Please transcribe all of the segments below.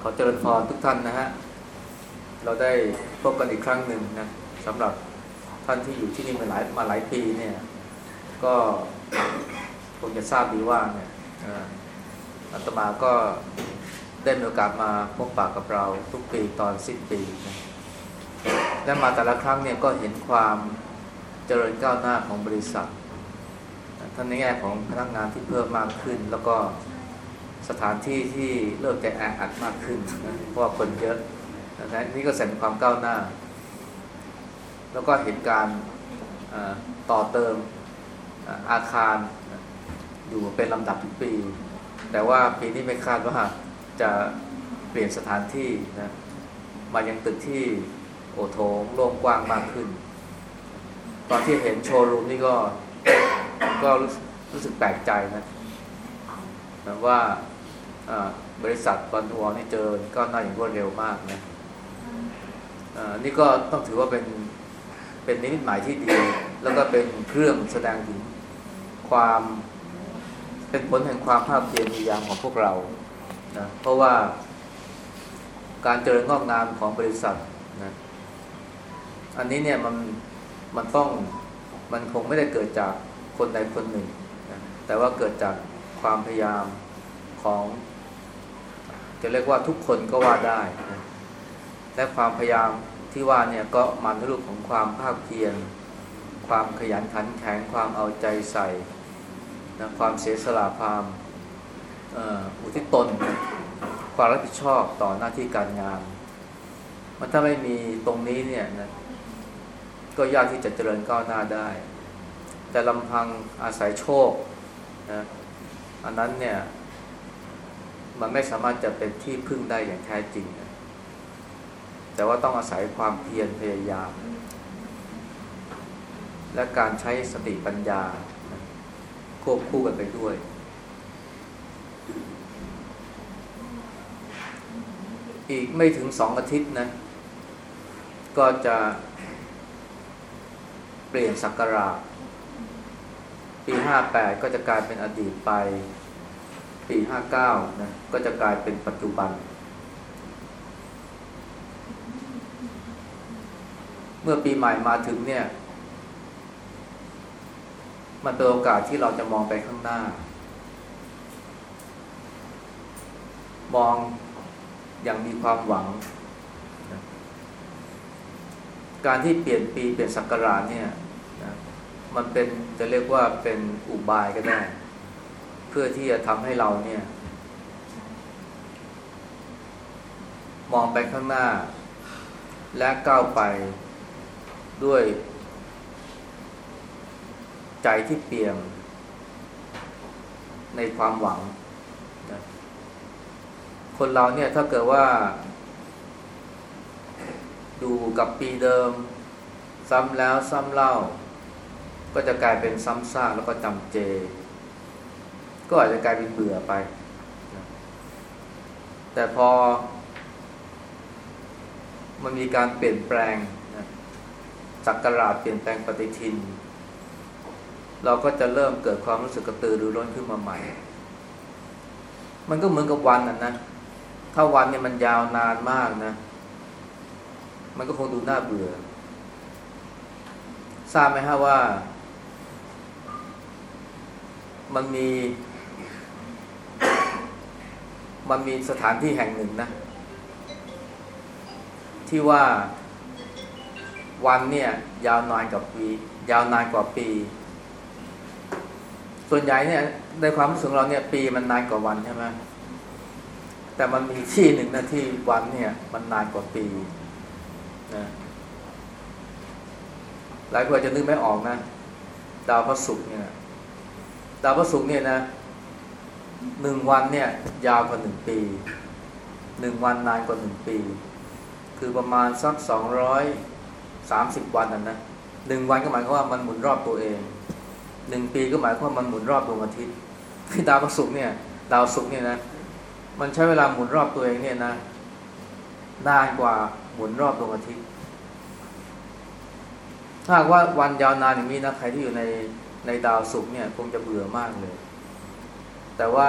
ขอเจริญพรทุกท่านนะฮะ เราได้พบกันอีกครั้งหนึ่งนะสำหรับท่านที่อยู่ที่นี่มาหลายมาหลายปีเนี่ย ก็คงจะทราบดีว่าเนี่ยอ่ออาตมาก็ได้มีโอกาสมาพบปากกับเราทุกปีตอนสิ้นปีนะและมาแต่ละครั้งเนี่ยก็เห็นความเจริญก้าวหน้าของบริษัททั้งในแง่ของพนักงานที่เพิ่มมากขึ้นแล้วก็ สถานที่ที่เริ่มจะแออัดมากขึ้นนะเพราะว่าคนเยอะนะนี่ก็แสดงความก้าวหน้า แล้วก็เห็นการต่อเติมอาคารอยู่เป็นลำดับทุกปี แต่ว่าปีนี้ไม่คาดว่าจะเปลี่ยนสถานที่นะมายังตึกที่โอโถงโล่งกว้างมากขึ้น ตอนที่เห็นโชว์รูมนี่ก็ก็รู้สึกแปลกใจนะว่า บริษัทบอลทัวร์นี่เจอก็น่าอย่างรวดเร็วมากนะอ่านี่ก็ต้องถือว่าเป็นเป็นนิมิตหมายที่ดี แล้วก็เป็นเครื่องแสดงถึงความเป็นผลแห่งความภาคเพียรพยายามของพวกเรานะเพราะว่าการเจริญงอกงามของบริษัทนะอันนี้เนี่ยมันมันต้องมันคงไม่ได้เกิดจากคนใดคนหนึ่งนะแต่ว่าเกิดจากความพยายามของ จะเรียกว่าทุกคนก็ว่าได้นะและความพยายามที่ว่าเนี่ยก็มันรูปของความภาคเพียรความขยันขันแข็งความเอาใจใส่นะความเสียสละความอุทิศตน ความรับผิดชอบต่อหน้าที่การงานมันถ้าไม่มีตรงนี้เนี่ยนะก็ยากที่จะเจริญก้าวหน้าได้ แต่ลำพังอาศัยโชคนะอันนั้นเนี่ย มันไม่สามารถจะเป็นที่พึ่งได้อย่างแท้จริงนะแต่ว่าต้องอาศัยความเพียรพยายาม และการใช้สติปัญญาควบคู่กันไปด้วย อีกไม่ถึงสองอาทิตย์นะ ก็จะเปลี่ยนศักราชปีห้าแปดก็จะกลายเป็นอดีตไป ปีห้าเก้านะก็จะกลายเป็นปัจจุบัน เมื่อปีใหม่มาถึงเนี่ย มันเป็นโอกาสที่เราจะมองไปข้างหน้า มองอย่างมีความหวัง การที่เปลี่ยนปีเปลี่ยนศักราชเนี่ยมันเป็นจะเรียกว่าเป็นอุบายก็ได้ เพื่อที่จะทำให้เราเนี่ย มองไปข้างหน้า และก้าวไปด้วย ใจที่เปี่ยม ในความหวังนะคนเราเนี่ยถ้าเกิดว่า ดูกับปีเดิม ซ้ำแล้วซ้ำเล่า ก็จะกลายเป็นซ้ำซากแล้วก็จำเจ ก็อาจจะกลายเป็นเบื่อไป แต่พอ มันมีการเปลี่ยนแปลงนะจักรราเปลี่ยนแปลงปฏิทิน เราก็จะเริ่มเกิดความรู้สึกกระตือรือร้นขึ้นมาใหม่ มันก็เหมือนกับวันน่ะนะถ้าวันเนี่ยมันยาวนานมากนะ มันก็คงดูน่าเบื่อ ทราบไหมฮะว่า มันมี มันมีสถานที่แห่งหนึ่งนะ ที่ว่าวันเนี่ยยาวนานกว่าปี ยาวนานกว่าปี ส่วนใหญ่เนี่ยในความรู้สึกเราเนี่ย ปีมันนานกว่าวันใช่ไหมแต่มันมีที่หนึ่งนะที่วันเนี่ย มันนานกว่าปีนะหลายคนจะนึกไม่ออกนะ ดาวพระศุกร์เนี่ย ดาวพระศุกร์เนี่ยนะ หนึ่งวันเนี่ย ยาวกว่าหนึ่งปีหนึ่งวันนานกว่าหนึ่งปี คือประมาณสักสองร้อยสามสิบวันนะนะหนึ่งวันก็หมายความว่ามันหมุนรอบตัวเองหนึ่งปีก็หมายความว่ามันหมุนรอบดวงอาทิตย์ที่ดาวศุกร์เนี่ยดาวศุกร์เนี่ยนะมันใช้เวลาหมุนรอบตัวเองเนี่ยนะนานกว่าหมุนรอบดวงอาทิตย์ถ้าว่าวันยาวนานอย่างนี้นะใครที่อยู่ในในดาวศุกร์เนี่ยคงจะเบื่อมากเลย แต่ว่า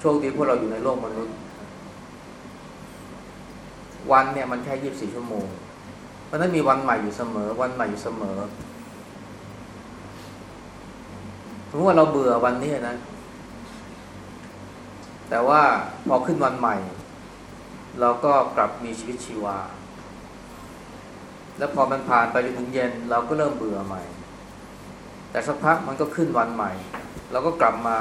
โชคดีพวกเราอยู่ในโลกมนุษย์ วันเนี่ยมันแค่ยี่บสี่ชั่วโมง เพราะนั้นมีวันใหม่อยู่เสมอ วันใหม่อยู่เสมอสมมติว่าเราเบื่อวันนี้นะ แต่ว่าพอขึ้นวันใหม่ เราก็กลับมีชีวิตชีวา แล้วพอมันผ่านไปจนถึงเย็น เราก็เริ่มเบื่อใหม่ แต่สักพักมันก็ขึ้นวันใหม่ เราก็กลับมา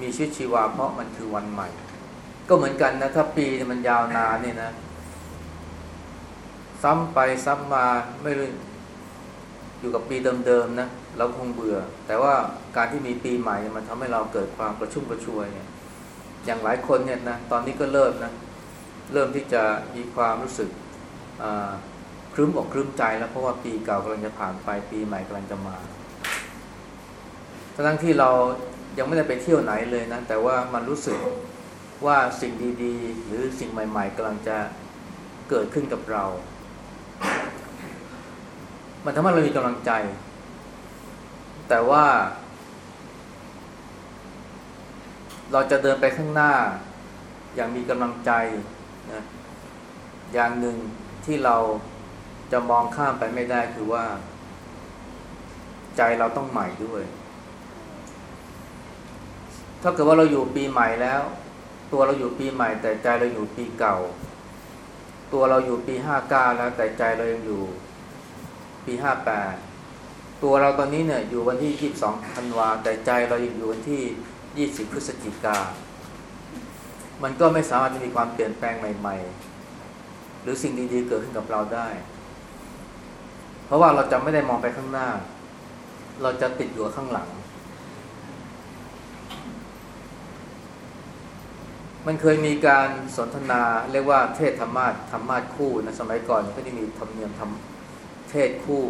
มีชีวิตชีวา เพราะมันคือวันใหม่ ก็เหมือนกันนะ ถ้าปีมันยาวนานเนี่ยนะ ซ้ำไปซ้ำมาไม่รู้อยู่กับปีเดิมๆนะเราคงเบื่อ แต่ว่าการที่มีปีใหม่มันทำให้เราเกิดความกระชุ่มกระชวยเนี่ยอย่างหลายคนเนี่ยนะตอนนี้ก็เริ่มนะเริ่มที่จะมีความรู้สึกครึ้มอกครึ้มใจแล้วเพราะว่าปีเก่ากำลังจะผ่านไปปีใหม่กำลังจะมา ทั้งที่เรายังไม่ได้ไปเที่ยวไหนเลยนะ แต่ว่ามันรู้สึกว่าสิ่งดีๆ หรือสิ่งใหม่ ๆกำลังจะเกิดขึ้นกับเรา มันทำให้เรามีกำลังใจ แต่ว่า เราจะเดินไปข้างหน้า อย่างมีกำลังใจนะอย่างหนึ่งที่เราจะมองข้ามไปไม่ได้คือว่า ใจเราต้องใหม่ด้วย ถ้าเกิดว่าเราอยู่ปีใหม่แล้ว ตัวเราอยู่ปีใหม่ แต่ใจเราอยู่ปีเก่า ตัวเราอยู่ปีห้าเก้าแล้วแต่ใจเรายังอยู่ปีห้าแปดตัวเราตอนนี้เนี่ยอยู่วันที่ยี่สิบสองธันวาแต่ใจเรายังอยู่วันที่ยี่สิบพฤศจิกา มันก็ไม่สามารถจะมีความเปลี่ยนแปลงใหม่ ๆ หรือสิ่งดีๆเกิดขึ้นกับเราได้ เพราะว่าเราจะไม่ได้มองไปข้างหน้า เราจะติดอยู่ข้างหลัง มันเคยมีการสนทนาเรียกว่าเทศธรรมาทธรรมาทคู่นะสมัยก่อนก็จะมีธรรมเนียมทำเทศคู่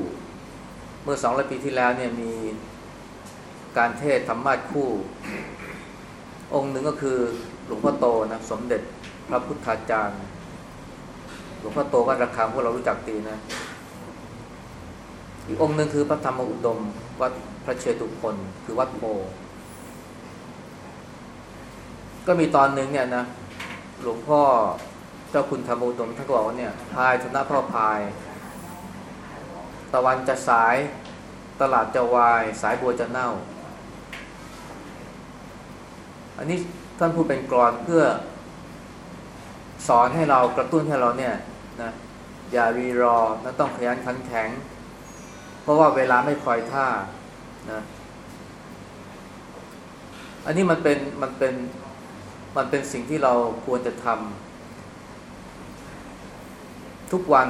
เมื่อสองร้อยปีที่แล้วเนี่ยมีการเทศธรรมาทคู่ องค์หนึ่งก็คือหลวงพ่อโตนะสมเด็จพระพุทธาจารย์ หลวงพ่อโตวัดระฆังพวกเรารู้จักตีนะ อีกองค์หนึ่งคือพระธรรมอุดม วัดพระเชตุพนคือวัดโพ ก็มีตอนหนึ่งเนี่ยนะหลวงพ่อเจ้าคุณธรรมอุดมท่านก็บอกว่าเนี่ยพายชนะพ่อพาย ตะวันจะสายตลาดจะวาย สายบัวจะเน่า อันนี้ท่านพูดเป็นกรอนเพื่อ สอนให้เรากระตุ้นให้เราเนี่ยนะอย่ารีรอและต้องขยันขันแข็ง เพราะว่าเวลาไม่คอยท่านะอันนี้มันเป็นมันเป็น มันเป็นสิ่งที่เราควรจะทำทุกวัน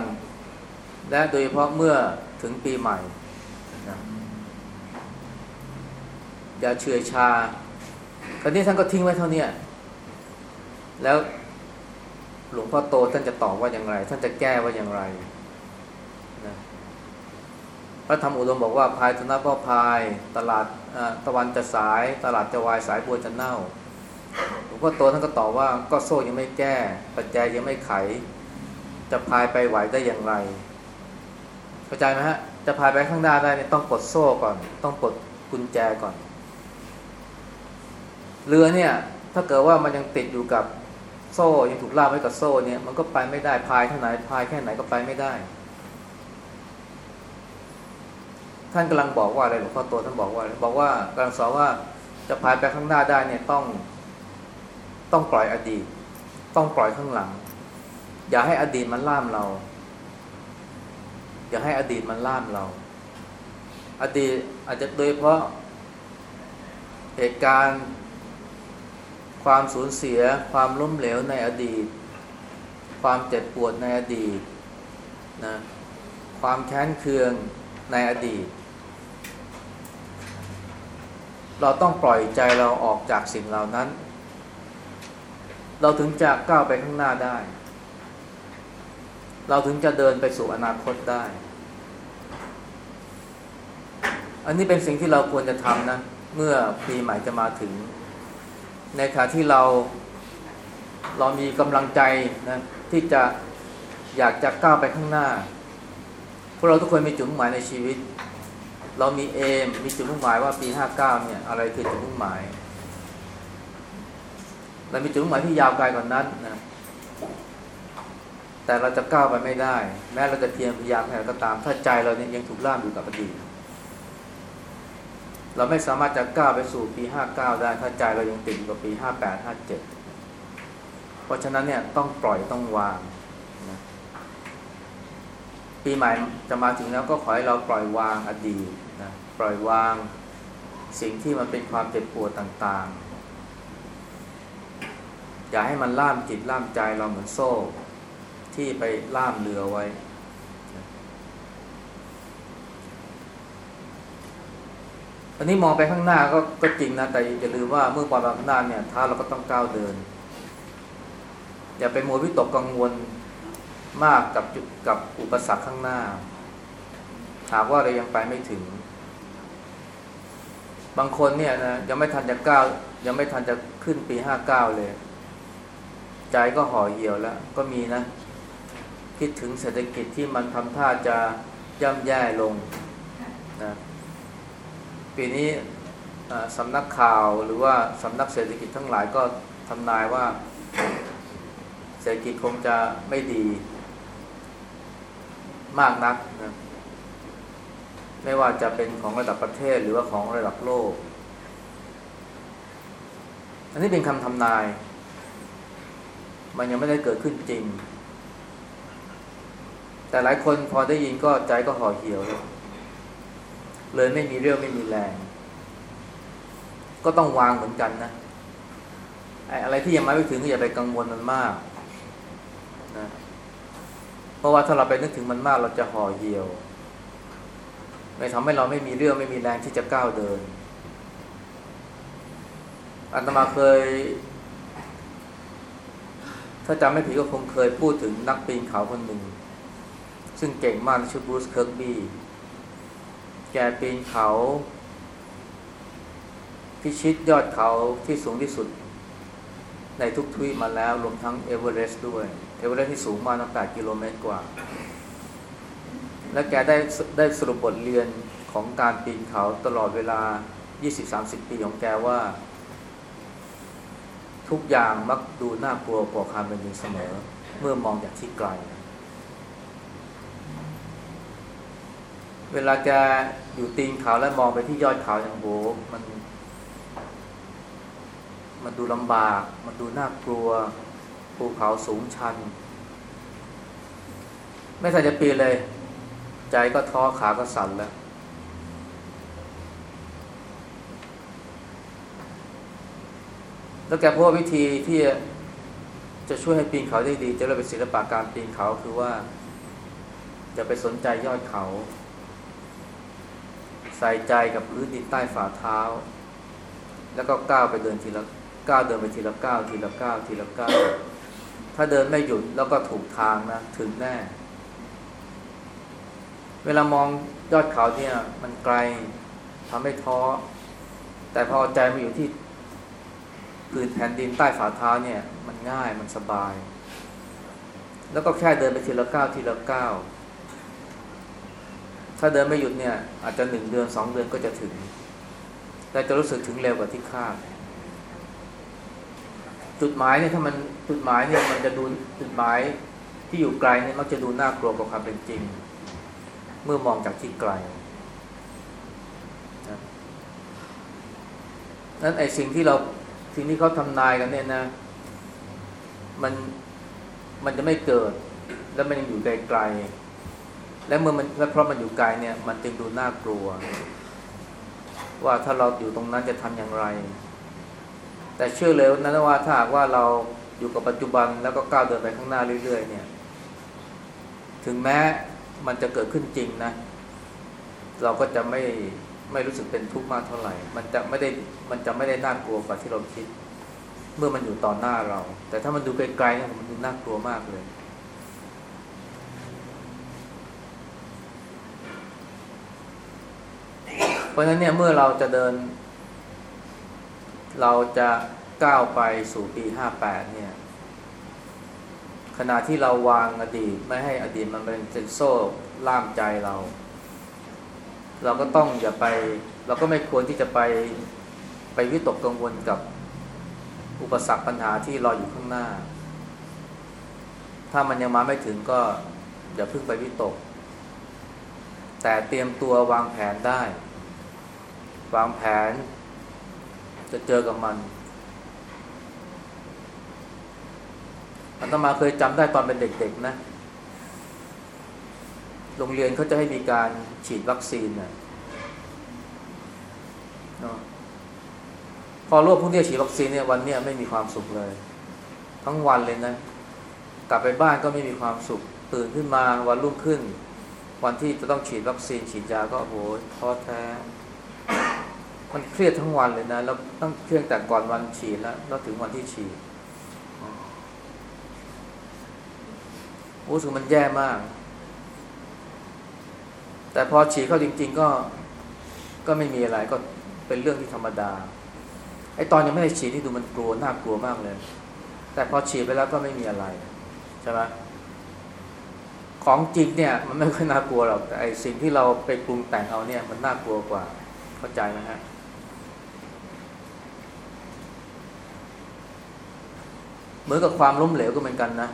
และโดยเฉพาะเมื่อถึงปีใหม่นะอย่าเฉื่อยชาคราวนี้ท่านก็ทิ้งไว้เท่านี้แล้วหลวงพ่อโตท่านจะตอบว่าอย่างไร ท่านจะแก้ว่าอย่างไรนะพระธรรมอุดมบอกว่าพายธนพ่อพาย ตลาดตะวันจะสาย ตลาดจะวายสายบัวจะเน่า หลวงพ่อโตท่านก็ตอบว่าก็โซ่ยังไม่แก้ ปัจจัยยังไม่ไข จะพายไปไหวได้อย่างไรเข้าใจไหมฮะจะพายไปข้างหน้าได้เนี่ยต้องปลดโซ่ก่อน ต้องปลดกุญแจก่อน เรือเนี่ย ถ้าเกิดว่ามันยังติดอยู่กับโซ่ยังถูกล่ามไว้กับโซ่เนี่ยมันก็ไปไม่ได้พายเท่าไหนพายแค่ไหนก็ไปไม่ได้ ท่านกำลังบอกว่าอะไรหลวงพ่อโตท่านบอกว่าบอกว่ากำลังสอนว่าจะพายไปข้างหน้าได้เนี่ยต้อง ต้องปล่อยอดีต ต้องปล่อยข้างหลัง อย่าให้อดีตมันล่ามเรา อย่าให้อดีตมันล่ามเรา อดีตอาจจะโดยเพราะเหตุการณ์ ความสูญเสีย ความล้มเหลวในอดีต ความเจ็บปวดในอดีตนะความแค้นเคืองในอดีต เราต้องปล่อยใจเราออกจากสิ่งเหล่านั้น เราถึงจะก้าวไปข้างหน้าได้ เราถึงจะเดินไปสู่อนาคตได้ อันนี้เป็นสิ่งที่เราควรจะทำนะ เมื่อปีใหม่จะมาถึง ในขณะที่เราเรามีกำลังใจนะที่จะอยากจะก้าวไปข้างหน้า พวกเราทุกคนมีจุดมุ่งหมายในชีวิต เรามีเอมมีจุดมุ่งหมายว่าปี 59เนี่ยอะไรคือจุดมุ่งหมาย เรามีจุดหมายที่ยาวไกลกว่านนั้นนะแต่เราจะก้าวไปไม่ได้ แม้เราจะเพียรพยายามแค่ก็ตาม ถ้าใจเราเนี่ยยังถูกล่ามอยู่กับอดีตเราไม่สามารถจะก้าวไปสู่ปีห้าเก้าได้ ถ้าใจเรายังติดอยู่กับปีห้าแปดห้าเจ็ดเพราะฉะนั้นเนี่ยต้องปล่อยต้องวางนะปีใหม่จะมาถึงแล้วก็ขอให้เราปล่อยวางอดีตนะปล่อยวางสิ่งที่มันเป็นความเจ็บปวดต่างๆ อย่าให้มันล่ามจิตล่ามใจเราเหมือนโซ่ ที่ไปล่ามเรือไว้ อันนี้มองไปข้างหน้าก็ก็จริงนะ แต่อย่าลืมว่าเมื่อปล่อยไปข้างหน้าเนี่ยเท้าเราก็ต้องก้าวเดิน อย่าไปมัววิตกกังวลมากกับกับอุปสรรคข้างหน้า หากว่าเรายังไปไม่ถึง บางคนเนี่ยนะยังไม่ทันจะก้าวยังไม่ทันจะขึ้นปีห้าเก้าเลย ใจก็ห่อเหี่ยวแล้ว ก็มีนะ คิดถึงเศรษฐกิจที่มันทำท่าจะย่ำแย่ลงนะปีนี้สำนักข่าวหรือว่าสำนักเศรษฐกิจทั้งหลายก็ทำนายว่า เศรษฐกิจคงจะไม่ดีมากนักนะไม่ว่าจะเป็นของระดับประเทศหรือว่าของระดับโลก อันนี้เป็นคำทำนาย มันยังไม่ได้เกิดขึ้นจริง แต่หลายคนพอได้ยินก็ใจก็ห่อเหี่ยว เลยเลยไม่มีเรี่ยวไม่มีแรง ก็ต้องวางเหมือนกันนะไอ้อะไรที่ยังมาไม่ถึงก็อย่าไปกังวลมันมากนะเพราะว่าถ้าเราไปนึกถึงมันมากเราจะห่อเหี่ยวไม่ทำให้เราไม่มีเรื่องไม่มีแรงที่จะก้าวเดินอันตมาเคย ถ้าจำไม่ผิดก็คงเคยพูดถึงนักปีนเขาคนหนึ่ง ซึ่งเก่งมากชื่อบรูซเคิร์กบี้แกปีนเขาพิชิตยอดเขาที่สูงที่สุด ในทุกทวีปมาแล้วรวมทั้งเอเวอเรสต์ด้วย เอเวอเรสต์ที่สูงมาตั้งแปดกิโลเมตรกว่า และแกได้ได้สรุปบทเรียนของการปีนเขาตลอดเวลา 20-30 ปีของแกว่า ทุกอย่างมักดูน่ากลัวกว่าความเป็นจริงเสมอ เมื่อมองจากที่ไกล เวลาแกอยู่ตีนเขาแล้วมองไปที่ยอดเขาอย่างโบมัน มันดูลำบาก มันดูน่ากลัวภูเขาสูงชัน ไม่ทันจะปีนเลย ใจก็ท้อขาก็สั่นแล้ว แล้วแกพบวิธีที่จะช่วยให้ปีนเขาได้ดีจะเรียกเป็นศิลปะการปีนเขาคือว่าอย่าไปสนใจยอดเขา ใส่ใจกับพื้นดินใต้ฝ่าเท้า แล้วก็ก้าวไปเดินทีละก้าวเดินไปทีละก้าวทีละก้าวทีละก้าวถ้าเดินไม่หยุดแล้วก็ถูกทางนะถึงแน่ เวลามองยอดเขาเนี่ยมันไกลทำให้ท้อ แต่พอใจมาอยู่ที่ พื้นแผ่นดินใต้ฝ่าเท้าเนี่ย มันง่ายมันสบาย แล้วก็แค่เดินไปทีละก้าวทีละก้าวถ้าเดินไม่หยุดเนี่ย อาจจะหนึ่งเดือนสองเดือนก็จะถึงแต่จะรู้สึกถึงเร็วกว่าที่คาดจุดหมายเนี่ยถ้ามันจุดหมายเนี่ยมันจะดูจุดหมายที่อยู่ไกลเนี่ยมักจะดูน่ากลัวกว่าความเป็นจริง เมื่อมองจากที่ไกลนะนั้นไอ้สิ่งที่เรา สิ่งที่เขาทำนายกันเนี่ยนะ มันมันจะไม่เกิด แล้วมันยังอยู่ไกลๆและเมื่อมันและเพราะมันอยู่ไกลเนี่ย มันจึงดูน่ากลัว ว่าถ้าเราอยู่ตรงนั้นจะทำอย่างไร แต่เชื่อเลยนะว่าถ้าหากว่าเราอยู่กับปัจจุบันแล้วก็ก้าวเดินไปข้างหน้าเรื่อยๆเนี่ย ถึงแม้มันจะเกิดขึ้นจริงนะ เราก็จะไม่ ไม่รู้สึกเป็นทุกข์มากเท่าไหร่ มันจะไม่ได้มันจะไม่ได้น่ากลัวกว่าที่เราคิด เมื่อมันอยู่ต่อหน้าเรา แต่ถ้ามันดูไกลๆเนี่ยมันดูน่ากลัวมากเลยเพราะฉะนั้นเนี่ยเมื่อเราจะเดิน เราจะก้าวไปสู่ปีห้าแปดเนี่ยขณะที่เราวางอดีตไม่ให้อดีตมันเป็นเซนโซ่ล่ามใจเรา เราก็ต้องอย่าไป เราก็ไม่ควรที่จะไปไปวิตกกังวลกับอุปสรรคปัญหาที่รออยู่ข้างหน้า ถ้ามันยังมาไม่ถึงก็อย่าเพิ่งไปวิตก แต่เตรียมตัววางแผนได้ วางแผนจะเจอกับมันอันตมาเคยจำได้ตอนเป็นเด็กๆนะ โรงเรียนเขาจะให้มีการฉีดวัคซีนนะพอรว่าพวกนี้ฉีดวัคซีนเนี่ยวันเนี้ยไม่มีความสุขเลย ทั้งวันเลยนะ กลับไปบ้านก็ไม่มีความสุข ตื่นขึ้นมาวันรุ่งขึ้น วันที่จะต้องฉีดวัคซีนฉีดยาก็โหท้อแท้มันเครียดทั้งวันเลยนะแล้วต้องเครียดแต่ก่อนวันฉีดแล้วแล้วถึงวันที่ฉีดโอ้สึกมันแย่มาก แต่พอฉีดเข้าจริง ๆ ก็ก็ไม่มีอะไรก็เป็นเรื่องที่ธรรมดาไอตอนยังไม่ได้ฉีดที่ดูมันกลัวน่ากลัวมากเลย แต่พอฉีดไปแล้วก็ไม่มีอะไรใช่ไหมของจริงเนี่ยมันไม่ค่อยน่ากลัวหรอกแต่ไอสิ่งที่เราไปปรุงแต่งเอาเนี่ยมันน่ากลัวกว่าเข้าใจไหมฮะเหมือนกับความล้มเหลวก็เหมือนกันนะ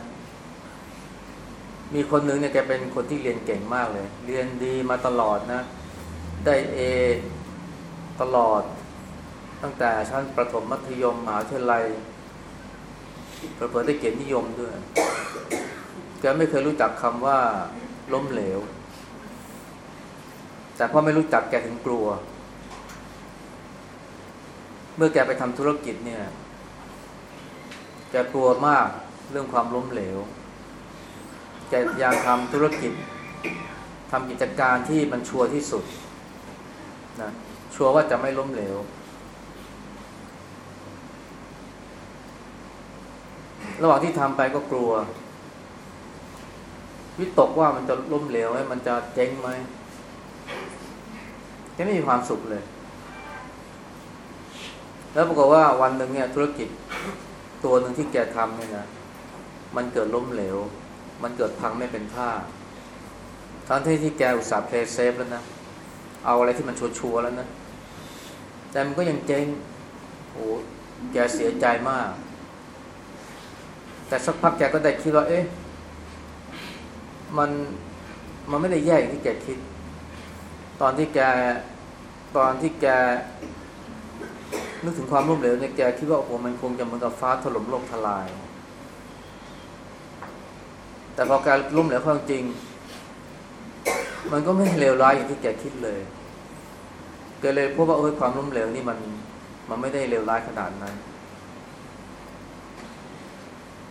มีคนหนึ่งเนี่ยแกเป็นคนที่เรียนเก่งมากเลย เรียนดีมาตลอดนะ ได้เอตลอด ตั้งแต่ชั้นประถมมัธยมมหาวิทยาลัยเผื่อได้เกียรตินิยมด้วย แกไม่เคยรู้จักคำว่าล้มเหลว แต่พอไม่รู้จักแกถึงกลัว เมื่อแกไปทำธุรกิจเนี่ย แกกลัวมากเรื่องความล้มเหลว แกอยากทำธุรกิจทำกิจการที่มันชัวร์ที่สุดนะชัวร์ว่าจะไม่ล้มเหลว ระหว่างที่ทำไปก็กลัว วิตกว่ามันจะล้มเหลวไหมมันจะเจ๊งไหมแกไม่มีความสุขเลย แล้วปรากฏว่าวันหนึ่งเนี่ยธุรกิจตัวหนึ่งที่แกทำเนี่ยนะมันเกิดล้มเหลว มันเกิดพังไม่เป็นท่าทั้งที่ที่แกอุตส่าห์เพลย์เซฟแล้วนะ เอาอะไรที่มันชัวร์แล้วนะ แต่มันก็ยังเจ๊งโอ้แกเสียใจมาก แต่สักพักแกก็ได้คิดว่า เอ๊ะ มันมันไม่ได้แย่อย่างที่แกคิด ตอนที่แกตอนที่แกนึกถึงความล้มเหลวเนี่ยแกคิดว่าโอ้โหมันคงจะเหมือนกับฟ้าถล่มโลกทลาย แต่พอการล้มเหลวความจริง มันก็ไม่เลวร้ายอย่างที่แกคิดเลยแกเลยพบว่าเออความล้มเหลวนี่มันมันไม่ได้เลวร้ายขนาดนั้น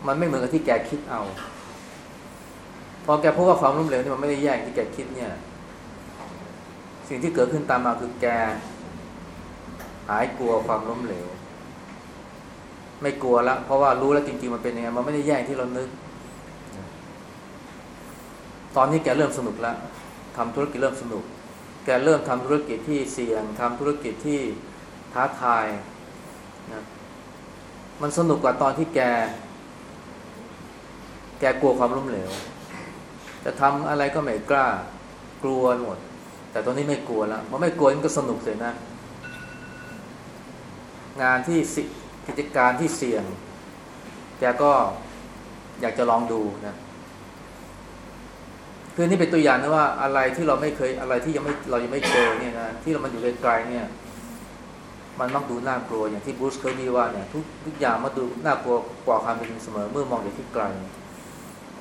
มันไม่เหมือนกับที่แกคิดเอา พอแกพบว่าความล้มเหลวนี่มันไม่ได้แย่งที่แกคิดเนี่ย สิ่งที่เกิดขึ้นตามมาคือแก หายกลัวความล้มเหลว ไม่กลัวแล้วเพราะว่ารู้แล้วจริงๆมันเป็นยังไง มันไม่ได้แย่งที่เรานึก ตอนนี้แกเริ่มสนุกแล้วทำธุรกิจเริ่มสนุก แกเริ่มทำธุรกิจที่เสี่ยงทำธุรกิจที่ท้าทายนะมันสนุกกว่าตอนที่แก แกกลัวความล้มเหลว จะทำอะไรก็ไม่กล้า กลัวหมด แต่ตอนนี้ไม่กลัวแล้วพราะไม่กลัวมันก็สนุกเลยนะ งานที่กิจการที่เสี่ยง แกก็อยากจะลองดูนะ คือนี่เป็นตัวอย่างนะว่าอะไรที่เราไม่เคยอะไรที่ยังไม่เรายังไม่เจอเนี่ยนะที่เรามันอยู่ไกลๆเนี่ย มันมักดูน่ากลัวอย่างที่บรูซเคยมีว่าเนี่ยทุกทุกอย่างมาดูน่ากลัวกว่าความเป็นจริงเสมอเมื่อมองจากที่ไกล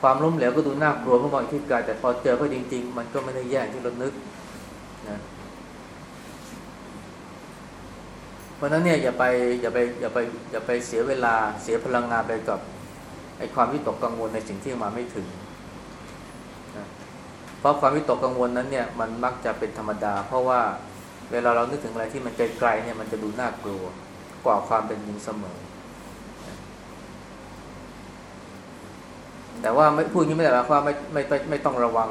ความล้มเหลวก็ดูน่ากลัวเมื่อมองจากที่ไกลแต่พอเจอก็จริง ๆ มันก็ไม่ได้แย่ที่เรานึกนะเพราะนั้นเนี่ยอย่าไปอย่าไปอย่าไปอย่าไปเสียเวลาเสียพลังงานไปกับไอ้ความวิตกกังวลในสิ่งที่มาไม่ถึง ราะความวิตกกังวลนั้นเนี่ยมันมักจะเป็นธรรมดา เพราะว่าเวลาเรานึกถึงอะไรที่มันไกลๆเนี่ยมันจะดูน่ากลัวกว่าความเป็นจริงเสมอ แต่ว่าไม่พูดนี้ไม่ได้หมายความไม่ไม่ไม่ต้องระวัง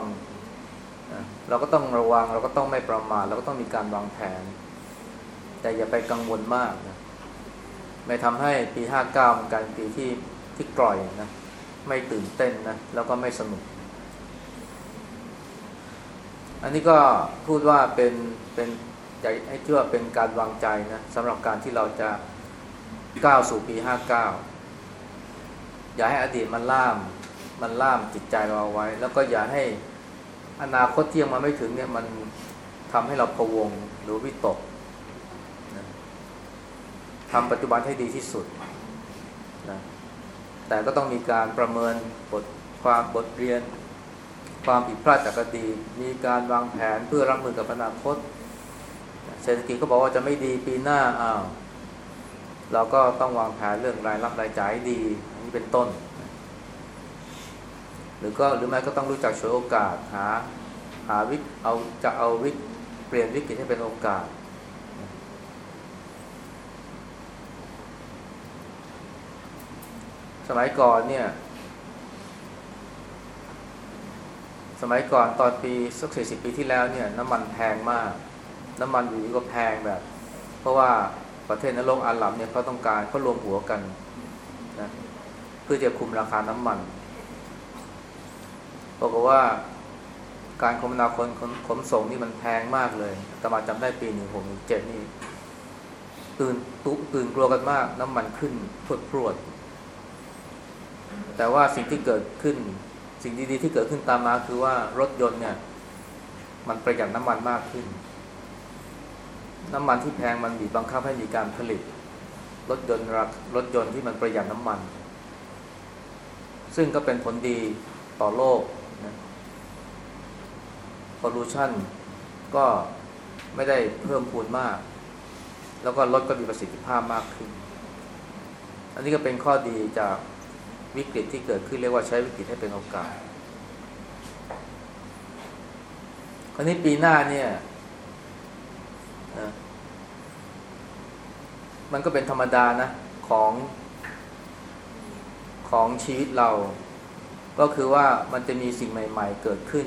เราก็ต้องระวังเราก็ต้องไม่ประมาทเราก็ต้องมีการวางแผน แต่อย่าไปกังวลมากนะไม่ทำให้ปีห้าเก้ามันกลายเป็นปีที่ที่กล่อยนะไม่ตื่นเต้นนะแล้วก็ไม่สนุก อันนี้ก็พูดว่าเป็นเป็นใจให้เชื่อเป็นการวางใจนะสำหรับการที่เราจะก้าวสู่ปีห้าเก้าอย่าให้อดีตมันล่ามมันล่ามจิตใจเราเอาไว้ แล้วก็อย่าให้อนาคตที่ยังมาไม่ถึงเนี่ยมันทำให้เราพะวงหรือวิตกนะทำปัจจุบันให้ดีที่สุดนะแต่ก็ต้องมีการประเมินบทความบทเรียน ความผิดพลาดจากอดีตมีการวางแผนเพื่อรับมือกับอนาคต เศรษฐกิจก็บอกว่าจะไม่ดีปีหน้าอ้าวเราก็ต้องวางแผนเรื่องรายรับรายจ่ายดีอันนี้เป็นต้น หรือก็หรือไม่ก็ต้องรู้จักฉวยโอกาสหาหาวิเอาจะเอาวิเปลี่ยนวิกฤตให้เป็นโอกาส สมัยก่อนเนี่ย ส มัยก่อนตอนปีสักสี่สิบปีที่แล้วเนี่ยน้ำมันแพงมาก น้ำมันอยู่ก็แพงแบบ เพราะว่าประเทศในโลกอาหรับเนี่ยเขาต้องการเขารวมหัวกันนะเพื่อจะคุมราคาน้ำมันบอกว่าการคมนาคมขนส่งนี่มันแพงมากเลยแต่มาจำได้ปีหนึ่งหกหนึ่งเจ็ดนี่ตื่นตุตื่นกลัวกันมาก น้ำมันขึ้นพรวดพรวด แต่ว่าสิ่งที่เกิดขึ้น สิ่งดีๆที่เกิดขึ้นตามมาคือว่ารถยนต์เนี่ย มันประหยัดน้ำมันมากขึ้น น้ำมันที่แพงมันบีบบังคับให้มีการผลิต รถยนต์รักรถยนต์ที่มันประหยัดน้ำมัน ซึ่งก็เป็นผลดีต่อโลกนะพอลูชันก็ไม่ได้เพิ่มพูนมาก แล้วก็รถก็มีประสิทธิภาพมากขึ้น อันนี้ก็เป็นข้อดีจาก วิกฤตที่เกิดขึ้นเรียกว่าใช้วิกฤตให้เป็นโอกาส คราวนี้ปีหน้าเนี่ยนะมันก็เป็นธรรมดานะของของชีวิตเรา ก็คือว่ามันจะมีสิ่งใหม่ ๆ เกิดขึ้น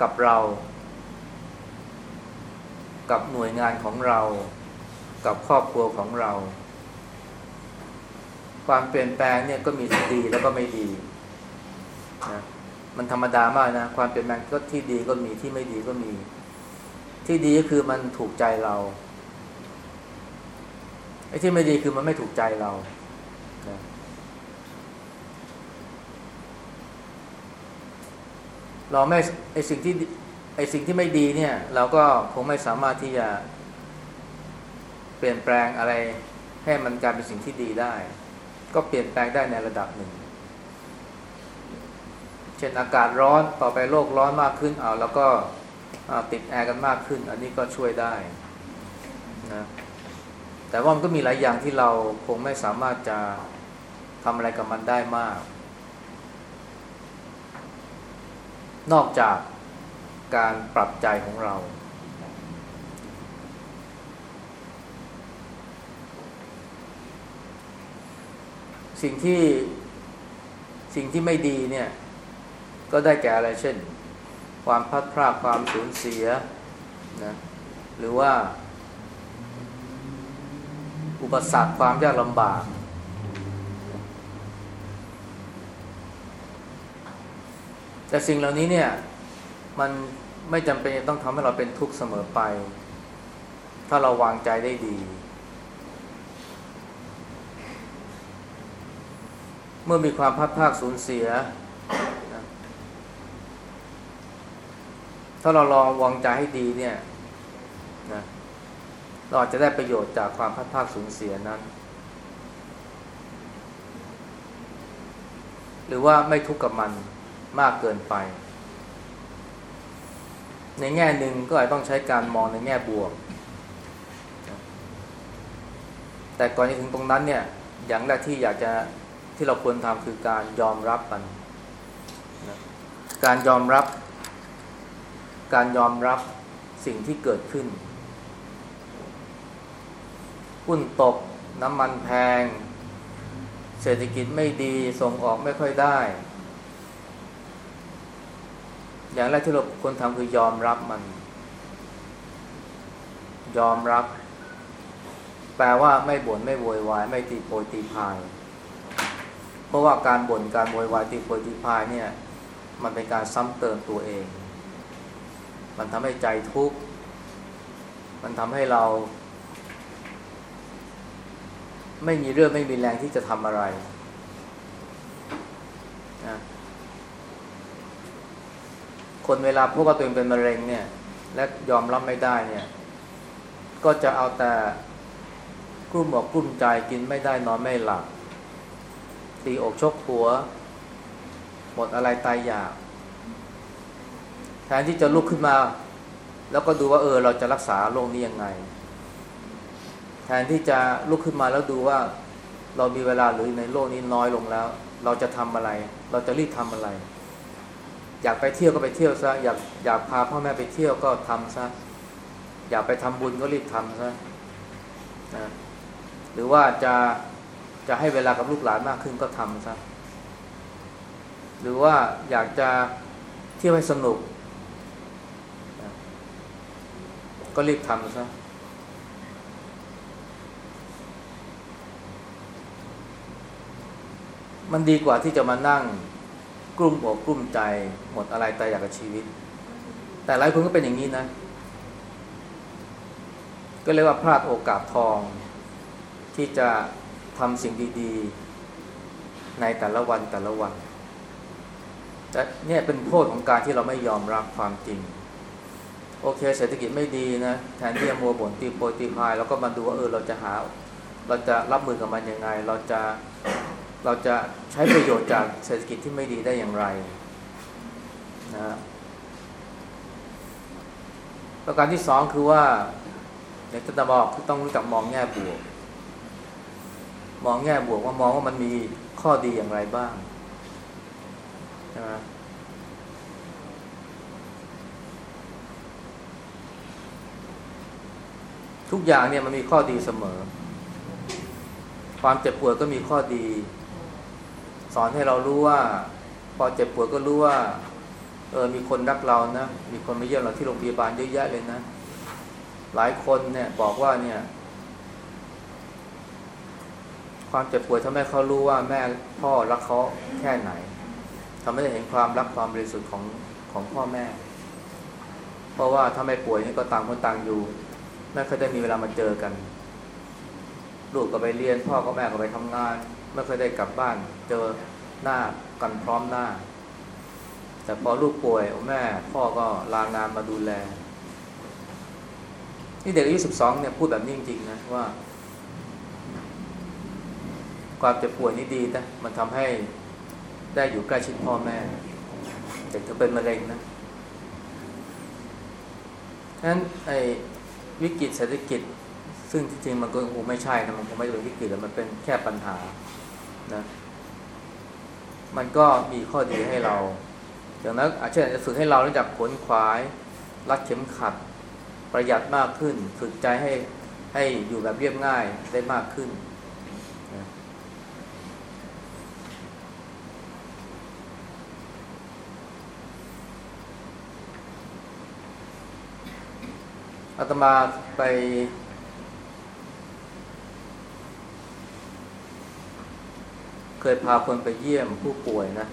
กับเรา กับหน่วยงานของเรา กับครอบครัวของเรา ความเปลี่ยนแปลงเนี่ยก็มีที่ดีแล้วก็ไม่ดีนะมันธรรมดามากนะ ความเปลี่ยนแปลงก็ที่ดีก็มีที่ไม่ดีก็มี ที่ดีก็คือมันถูกใจเราไอ้ที่ไม่ดีคือมันไม่ถูกใจเรานะเราไม่ไอ้สิ่งที่ไอ้สิ่งที่ไม่ดีเนี่ย เราก็คงไม่สามารถที่จะ เปลี่ยนแปลงอะไรให้มันกลายเป็นสิ่งที่ดีได้ ก็เปลี่ยนแปลงได้ในระดับหนึ่ง เช่นอากาศร้อนต่อไปโลกร้อนมากขึ้นเอาแล้วก็ติดแอร์กันมากขึ้น อันนี้ก็ช่วยได้นะแต่ว่ามันก็มีหลายอย่างที่เราคงไม่สามารถจะทำอะไรกับมันได้มาก นอกจากการปรับใจของเรา สิ่งที่สิ่งที่ไม่ดีเนี่ย ก็ได้แก่อะไรเช่น ความพัดพลาดความสูญเสียนะหรือว่า อุปสรรคความยากลำบาก แต่สิ่งเหล่านี้เนี่ย มันไม่จำเป็นต้องทำให้เราเป็นทุกข์เสมอไป ถ้าเราวางใจได้ดี เมื่อมีความพัดภาคสูญเสีย ถ้าเราลองวางใจให้ดีเนี่ยนะเราอาจจะได้ประโยชน์จากความพัดภาคสูญเสียนั้น หรือว่าไม่ทุกข์กับมันมากเกินไป ในแง่หนึ่งก็อาจต้องใช้การมองในแง่บวก แต่ก่อนจะถึงตรงนั้นเนี่ย อย่างแรกที่อยากจะ ที่เราควรทำคือการยอมรับมันนะการยอมรับ การยอมรับสิ่งที่เกิดขึ้นหุ้นตกน้ำมันแพง เศรษฐกิจไม่ดีส่งออกไม่ค่อยได้ อย่างแรกที่เราควรทำคือยอมรับมัน ยอมรับ แปลว่าไม่บ่นไม่โวยวาย ไม่ตีโพยตีพาย เพราะว่าการบ่นการโวยวายตีโพยตีพายเนี่ย มันเป็นการซ้ำเติมตัวเอง มันทำให้ใจทุกข์ มันทำให้เรา ไม่มีเรื่องไม่มีแรงที่จะทำอะไรนะคนเวลาพบว่าตัวเองเป็นมะเร็งเนี่ย และยอมรับไม่ได้เนี่ย ก็จะเอาแต่กลุ้มอกกลุ้มใจกินไม่ได้นอนไม่หลับ ตีอกชกหัว หมดอะไรตายอยาก แทนที่จะลุกขึ้นมา แล้วก็ดูว่าเออ เราจะรักษาโรคนี้ยังไง แทนที่จะลุกขึ้นมาแล้วดูว่า เรามีเวลาหรือในโลกนี้น้อยลงแล้ว เราจะทำอะไร เราจะรีบทำอะไร อยากไปเที่ยวก็ไปเที่ยวซะอยากอยากพาพ่อแม่ไปเที่ยวก็ทำซะอยากไปทำบุญก็รีบทำซะนะหรือว่าจะ จะให้เวลากับลูกหลานมากขึ้นก็ทำซะหรือว่าอยากจะเที่ยวให้สนุก ก็รีบทำซะมันดีกว่าที่จะมานั่งกลุ้มอกกลุ้มใจ หมดอะไรตายอยากกับชีวิต แต่หลายคนก็เป็นอย่างนี้นะ ก็เรียกว่าพลาดโอกาสทอง ที่จะ ทำสิ่งดีๆ ในแต่ละวันแต่ละวันแต่เนี่ยเป็นโทษของการที่เราไม่ยอมรับความจริง โอเค เศรษฐกิจไม่ดีนะแทนที่จะมัวบ่นตีโพยตีพายเราก็มาดูว่าเออเราจะหา เราจะรับมือกับมันยังไง เราจะเราจะใช้ประโยชน์จากเศรษฐกิจที่ไม่ดีได้อย่างไรนะประการที่สองคือว่าในตะบอกคือต้องรู้จักมองแง่บวก มองแง่บวกว่ามองว่ามันมีข้อดีอย่างไรบ้างใช่ไหมทุกอย่างเนี่ยมันมีข้อดีเสมอ ความเจ็บปวดก็มีข้อดี สอนให้เรารู้ว่า พอเจ็บปวดก็รู้ว่า เออมีคนรักเรานะ มีคนมาเยี่ยมเราที่โรงพยาบาลเยอะแยะเลยนะ หลายคนเนี่ยบอกว่าเนี่ย ความเจ็บป่วดทำให้เขารู้ว่าแม่พ่อรักเขาแค่ไหนทำให้เห็นความรักความบริสุทธิ์ของของพ่อแม่ เพราะว่าถ้าไม่ป่วยนี่ก็ต่างคนต่างอยู่ไม่เคยได้มีเวลามาเจอกัน ลูกก็ไปเรียน พ่อก็แม่ก็ไปทำงาน ไม่เคยได้กลับบ้าน เจอหน้ากันพร้อมหน้า แต่พอลูกป่วยแม่ พ่อก็ลางานมาดูแล นี่เด็กอายุสิบสองเนี่ยพูดแบบนี้จริงๆนะว่า ความเจ็บป่วยนี่ดีนะมันทำให้ได้อยู่ใกล้ชิดพ่อแม่แต่เธอเป็นมะเร็งนะนั้นไอ้วิกฤตเศรษฐกิจ ซึ่งจริงๆมันก็คงไม่ใช่นะมันคงไม่เป็นวิกฤตแต่มันเป็นแค่ปัญหานะมันก็มีข้อดีให้เรา อย่างนั้นอาจจะฝึกให้เรารู้จักขนขวายรัดเข็มขัด ประหยัดมากขึ้น ฝึกใจให้ให้อยู่แบบเรียบง่ายได้มากขึ้น อาตมาไป เคยพาคนไปเยี่ยมผู้ป่วยนะ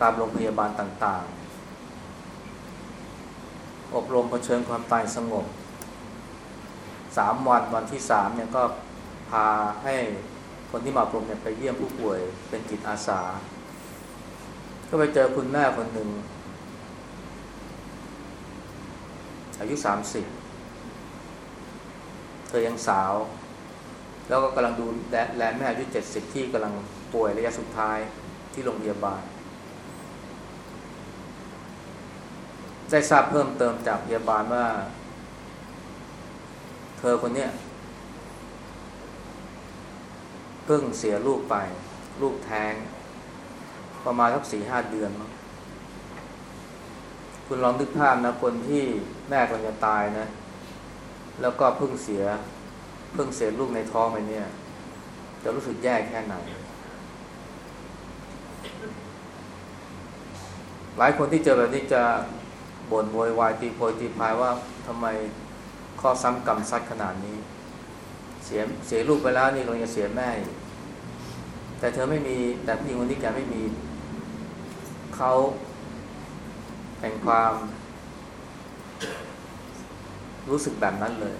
ตามโรงพยาบาลต่างๆ อบรมเผชิญความตายสงบสามวันวันที่สามเนี่ยก็พาให้คนที่มาอบรมเนี่ยไปเยี่ยมผู้ป่วยเป็นจิตอาสา ก็ไปเจอคุณแม่คนหนึ่ง อายุสามสิบเธอยังสาว แล้วก็กำลังดูแลแม่อายุเจ็ดสิบที่กำลังป่วยระยะสุดท้ายที่โรงพยาบาลได้ทราบเพิ่มเติมจากพยาบาลว่า เธอคนเนี้ยเพิ่งเสียลูกไป ลูกแท้ง ประมาณสักสี่ห้าเดือน คุณลองนึกภาพนะคนที่ แม่กำลังจะตายนะ แล้วก็เพิ่งเสีย เพิ่งเสียลูกในท้องไปเนี่ย จะรู้สึกแย่แค่ไหน หลายคนที่เจอแบบนี้จะบ่นโวยวายตีโพยตีพายว่าทำไมข้อซ้ำกรรมซัดขนาดนี้ เสียเสียลูกไปแล้วนี่เราจะเสียแม่ แต่เธอไม่มีแต่ผู้หญิงคนนี้แกไม่มีเขาแห่งความ รู้สึกแบบนั้นเลย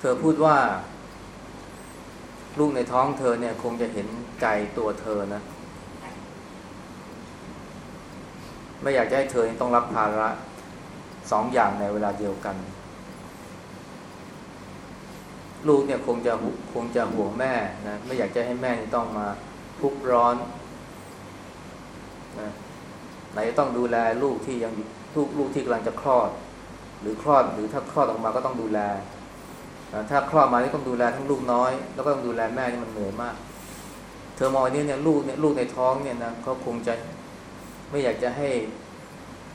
เธอพูดว่า ลูกในท้องเธอเนี่ยคงจะเห็นไกลตัวเธอนะ ไม่อยากจะให้เธอต้องรับภาระสองอย่างในเวลาเดียวกัน ลูกเนี่ยคงจะคงจะห่วงแม่นะไม่อยากจะให้แม่ต้องมาทุกข์ร้อนนะไหนต้องดูแลลูกที่ยังลูกลูกที่กำลังจะคลอด หรือคลอดหรือถ้าคลอดออกมาก็ต้องดูแลถ้าคลอดมาที่ต้องดูแลทั้งลูกน้อย แล้วก็ต้องดูแลแม่นี่มันเหนื่อยมาก เธอมองนี่เนี่ยลูกเนี่ยลูกในท้องเนี่ยนะเขาคงจะไม่อยากจะให้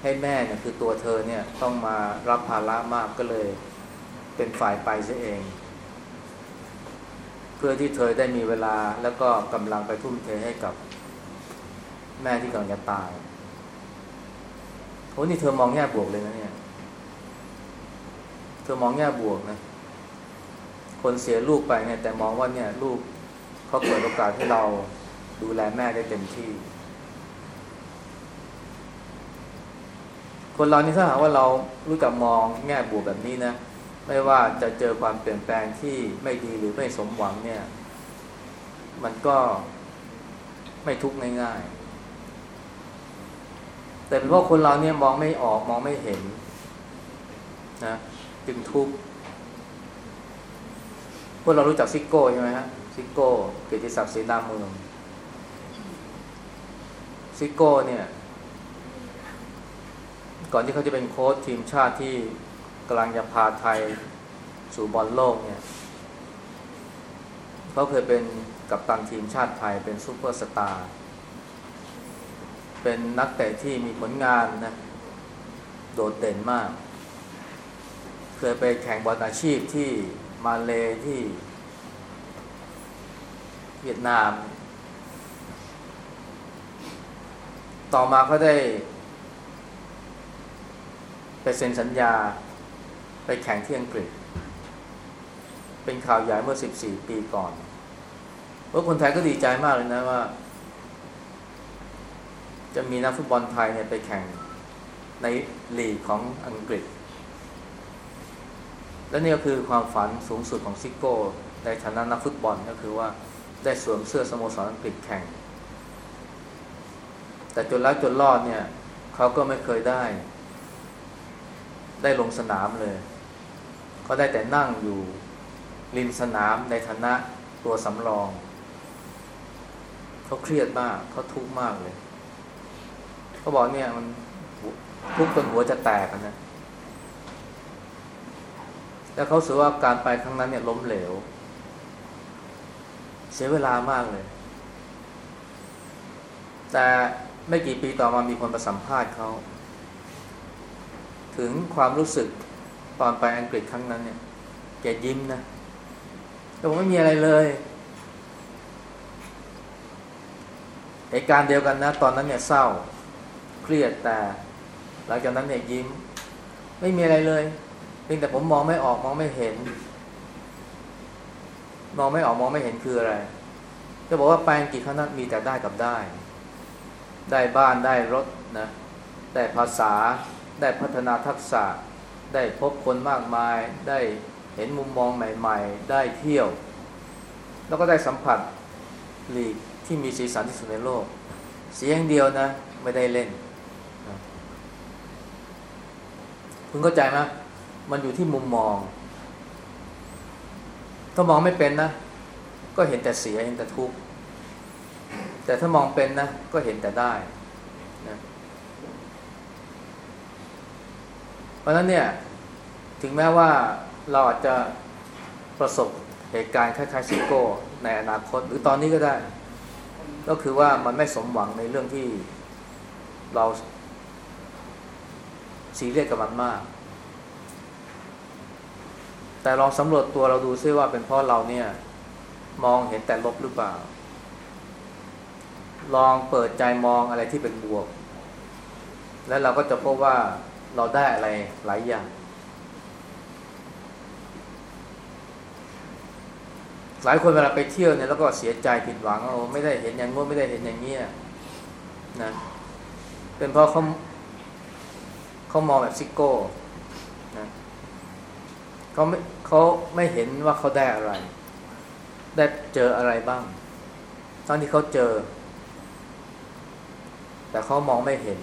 ให้แม่เนี่ยคือตัวเธอเนี่ยต้องมารับภาระมากก็เลย เป็นฝ่ายไปซะเอง เพื่อที่เธอได้มีเวลาแล้วก็กำลังไปทุ่มเทให้กับแม่ที่กำลังจะตายโอ้นี่เธอมองแง่บวกเลยนะเนี่ย ธอมองแง่บวกนะ คนเสียลูกไปเนี่ยแต่มองว่าเนี่ยลูกเขาเปิดโอกาสให้เราดูแลแม่ได้เต็มที่ คนเรานี่ถ้าหากว่าเรารู้จักมองแง่บวกแบบนี้นะ ไม่ว่าจะเจอความเปลี่ยนแปลงที่ไม่ดีหรือไม่สมหวังเนี่ย มันก็ไม่ทุกข์ง่ายๆแต่เป็นเพราะคนเราเนี่ยมองไม่ออกมองไม่เห็นนะ จึงทุกข์พวกเรารู้จักซิโก้ใช่ไหมฮะซิโก้เกียรติศักดิ์เสนาเมืองซิโก้เนี่ย ก่อนที่เขาจะเป็นโค้ชทีมชาติที่กำลังจะพาไทยสู่บอลโลกเนี่ยเขาเคยเป็นกัปตันทีมชาติไทยเป็นซูเปอร์สตาร์เป็นนักเตะที่มีผลงานนะโดดเด่นมาก เคยไปแข่งบอลอาชีพที่มาเลที่เวียดนาม ต่อมาเขาได้ ไปเซ็นสัญญา ไปแข่งที่อังกฤษ เป็นข่าวใหญ่เมื่อ 14 ปีก่อนเพราะคนไทยก็ดีใจมากเลยนะว่า จะมีนักฟุตบอลไทยเนี่ยไปแข่งในลีกของอังกฤษ และนี่ก็คือความฝันสูงสุดของซิโก้ในฐานะนักฟุตบอลก็คือว่าได้สวมเสื้อสโมสรอังกฤษแข่ง แต่จนแล้วจนรอดเนี่ยเขาก็ไม่เคยได้ ได้ลงสนามเลยเขาได้แต่นั่งอยู่ริมสนามในฐานะตัวสำรอง เขาเครียดมากเขาทุกข์มากเลย เขาบอกเนี่ยมันทุกข์จนหัวจะแตกนะ แล้วเขาสือว่าการไปครั้งนั้นเนี่ยล้มเหลว เสียเวลามากเลย แต่ไม่กี่ปีต่อมามีคนประสัมภาษณ์เขาถึงความรู้สึกตอนไปอังกฤษครั้งนั้นเนี่ยแกยิ้มนะแต่ผมไม่มีอะไรเลยเหตุการณ์เดียวกันนะ ตอนนั้นเนี่ยเศร้า เครียดแต่หลังจากนั้นเนี่ยยิ้ม ไม่มีอะไรเลย เพียงแต่ผมมองไม่ออกมองไม่เห็น มองไม่ออกมองไม่เห็นคืออะไรจะบอกว่าไปอังกฤษเขานั้นมีแต่ได้กับได้ ได้บ้านได้รถนะได้ภาษาได้พัฒนาทักษะ ได้พบคนมากมาย ได้เห็นมุมมองใหม่ ๆ ได้เที่ยว แล้วก็ได้สัมผัสลีกที่มีสีสันที่สุดในโลก เสียงเดียวนะ ไม่ได้เล่น คุณเข้าใจไหม มันอยู่ที่มุมมอง ถ้ามองไม่เป็นนะ ก็เห็นแต่เสียเห็นแต่ทุกข์แต่ถ้ามองเป็นนะ ก็เห็นแต่ได้นะเพราะนั้นเนี่ย ถึงแม้ว่าเราอาจจะประสบเหตุการณ์คล้ายๆซิโก้ ในอนาคต หรือตอนนี้ก็ได้ ก็คือว่ามันไม่สมหวังในเรื่องที่เราซีเรียสกับมันมาก แต่ลองสำรวจตัวเราดูซิว่าเป็นเพราะเราเนี่ย มองเห็นแต่ลบหรือเปล่า ลองเปิดใจมองอะไรที่เป็นบวก แล้วเราก็จะพบว่าเราได้อะไรหลายอย่าง หลายคนเวลาไปเที่ยวเนี่ยแล้วก็เสียใจผิดหวังโอ้ไม่ได้เห็นอย่างงู้นไม่ได้เห็นอย่างนี้นะเป็นเพราะเขาเขามองแบบซิโก้ เขาไม่เขาไม่เห็นว่าเขาได้อะไร ได้เจออะไรบ้างทั้งที่เขาเจอ แต่เขามองไม่เห็น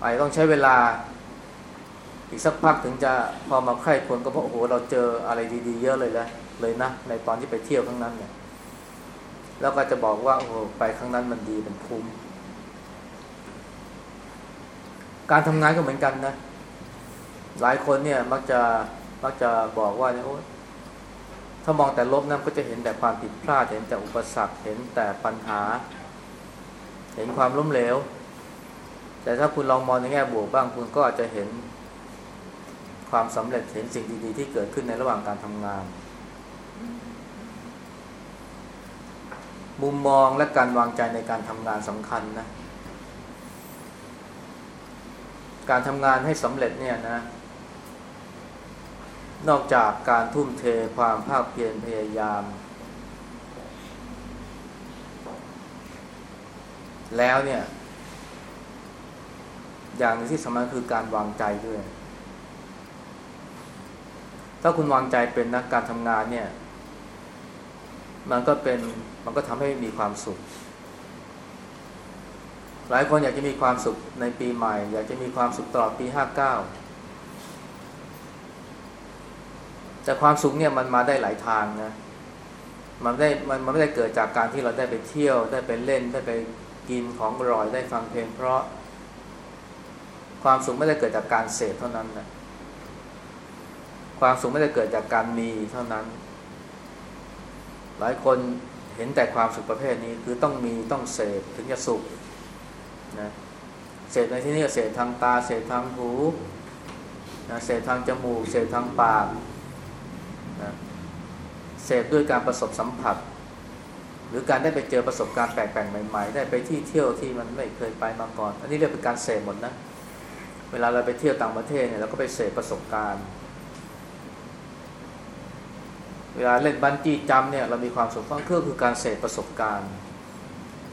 อาจต้องใช้เวลา อีกสักพักถึงจะพอมาใคร่ควรก็เพราะโอ้โหเราเจออะไรดี ๆ เยอะเลยแล้วเลยนะในตอนที่ไปเที่ยวครั้งนั้นเนี่ยแล้วก็จะบอกว่าโอ้โหไปครั้งนั้นมันดีมันคุ้มการทำงานก็เหมือนกันนะ หลายคนเนี่ยมักจะมักจะบอกว่าเนี่ยโอ้ถ้ามองแต่ลบนั่นก็จะเห็นแต่ความผิดพลาด เห็นแต่อุปสรรคเห็นแต่ปัญหา เห็นความล้มเหลว แต่ถ้าคุณลองมองในแง่บวกบ้างคุณก็อาจจะเห็นความสำเร็จเห็นสิ่งดีๆที่เกิดขึ้นในระหว่างการทำงาน มุมมองและการวางใจในการทำงานสำคัญนะ การทำงานให้สำเร็จเนี่ยนะ นอกจากการทุ่มเทความภาคเพียรพยายาม แล้วเนี่ย อย่างที่สำคัญคือการวางใจด้วย ถ้าคุณวางใจเป็นนักการทำงานเนี่ย มันก็เป็นมันก็ทำให้มีความสุข หลายคนอยากจะมีความสุขในปีใหม่ อยากจะมีความสุขตลอดปีห้าเก้า แต่ความสุขเนี่ยมันมาได้หลายทางนะมันได้มันมันไม่ได้เกิดจากการที่เราได้ไปเที่ยว ได้ไปเล่นได้ไปกินของอร่อยได้ฟังเพลง เพราะความสุขไม่ได้เกิดจากการเสพเท่านั้นนะความสุขไม่ได้เกิดจากการมีเท่านั้น หลายคนเห็นแต่ความสุขประเภทนี้คือต้องมีต้องเสพถึงจะสุขนะเสพในที่นี้เสพทางตาเสพทางหูนะเสพทางจมูกเสพทางปาก เสพด้วยการประสบสัมผัส หรือการได้ไปเจอประสบการณ์แปลกๆใหม่ ๆ ได้ไปที่เที่ยวที่มันไม่เคยไปมาก่อน อันนี้เรียกเป็นการเสพหมดนะ เวลาเราไปเที่ยวต่างประเทศเนี่ยเราก็ไปเสพประสบการณ์ เวลาเล่นบันจี้จำเนี่ยเรามีความสุขก็คือการเสพประสบการณ์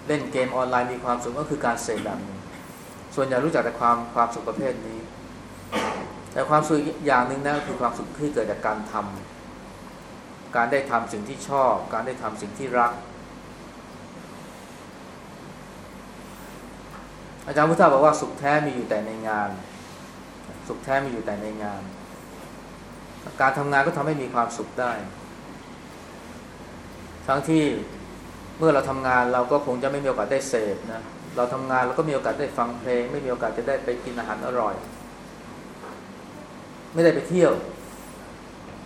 เล่นเกมออนไลน์มีความสุขก็คือการเสพแบบนึงส่วนใหญ่รู้จักแต่ความความสุขประเภทนี้ แต่ความสุขอย่างหนึ่งนะคือความสุขที่เกิดจากการทำ การได้ทำสิ่งที่ชอบ การได้ทำสิ่งที่รัก อาจารย์พุทธาบอกว่าสุขแท้มีอยู่แต่ในงาน สุขแท้มีอยู่แต่ในงาน การทำงานก็ทำให้มีความสุขได้ ทั้งที่เมื่อเราทำงานเราก็คงจะไม่มีโอกาสได้เสพนะเราทำงานเราก็มีโอกาสได้ฟังเพลง ไม่มีโอกาสจะได้ไปกินอาหารอร่อย ไม่ได้ไปเที่ยว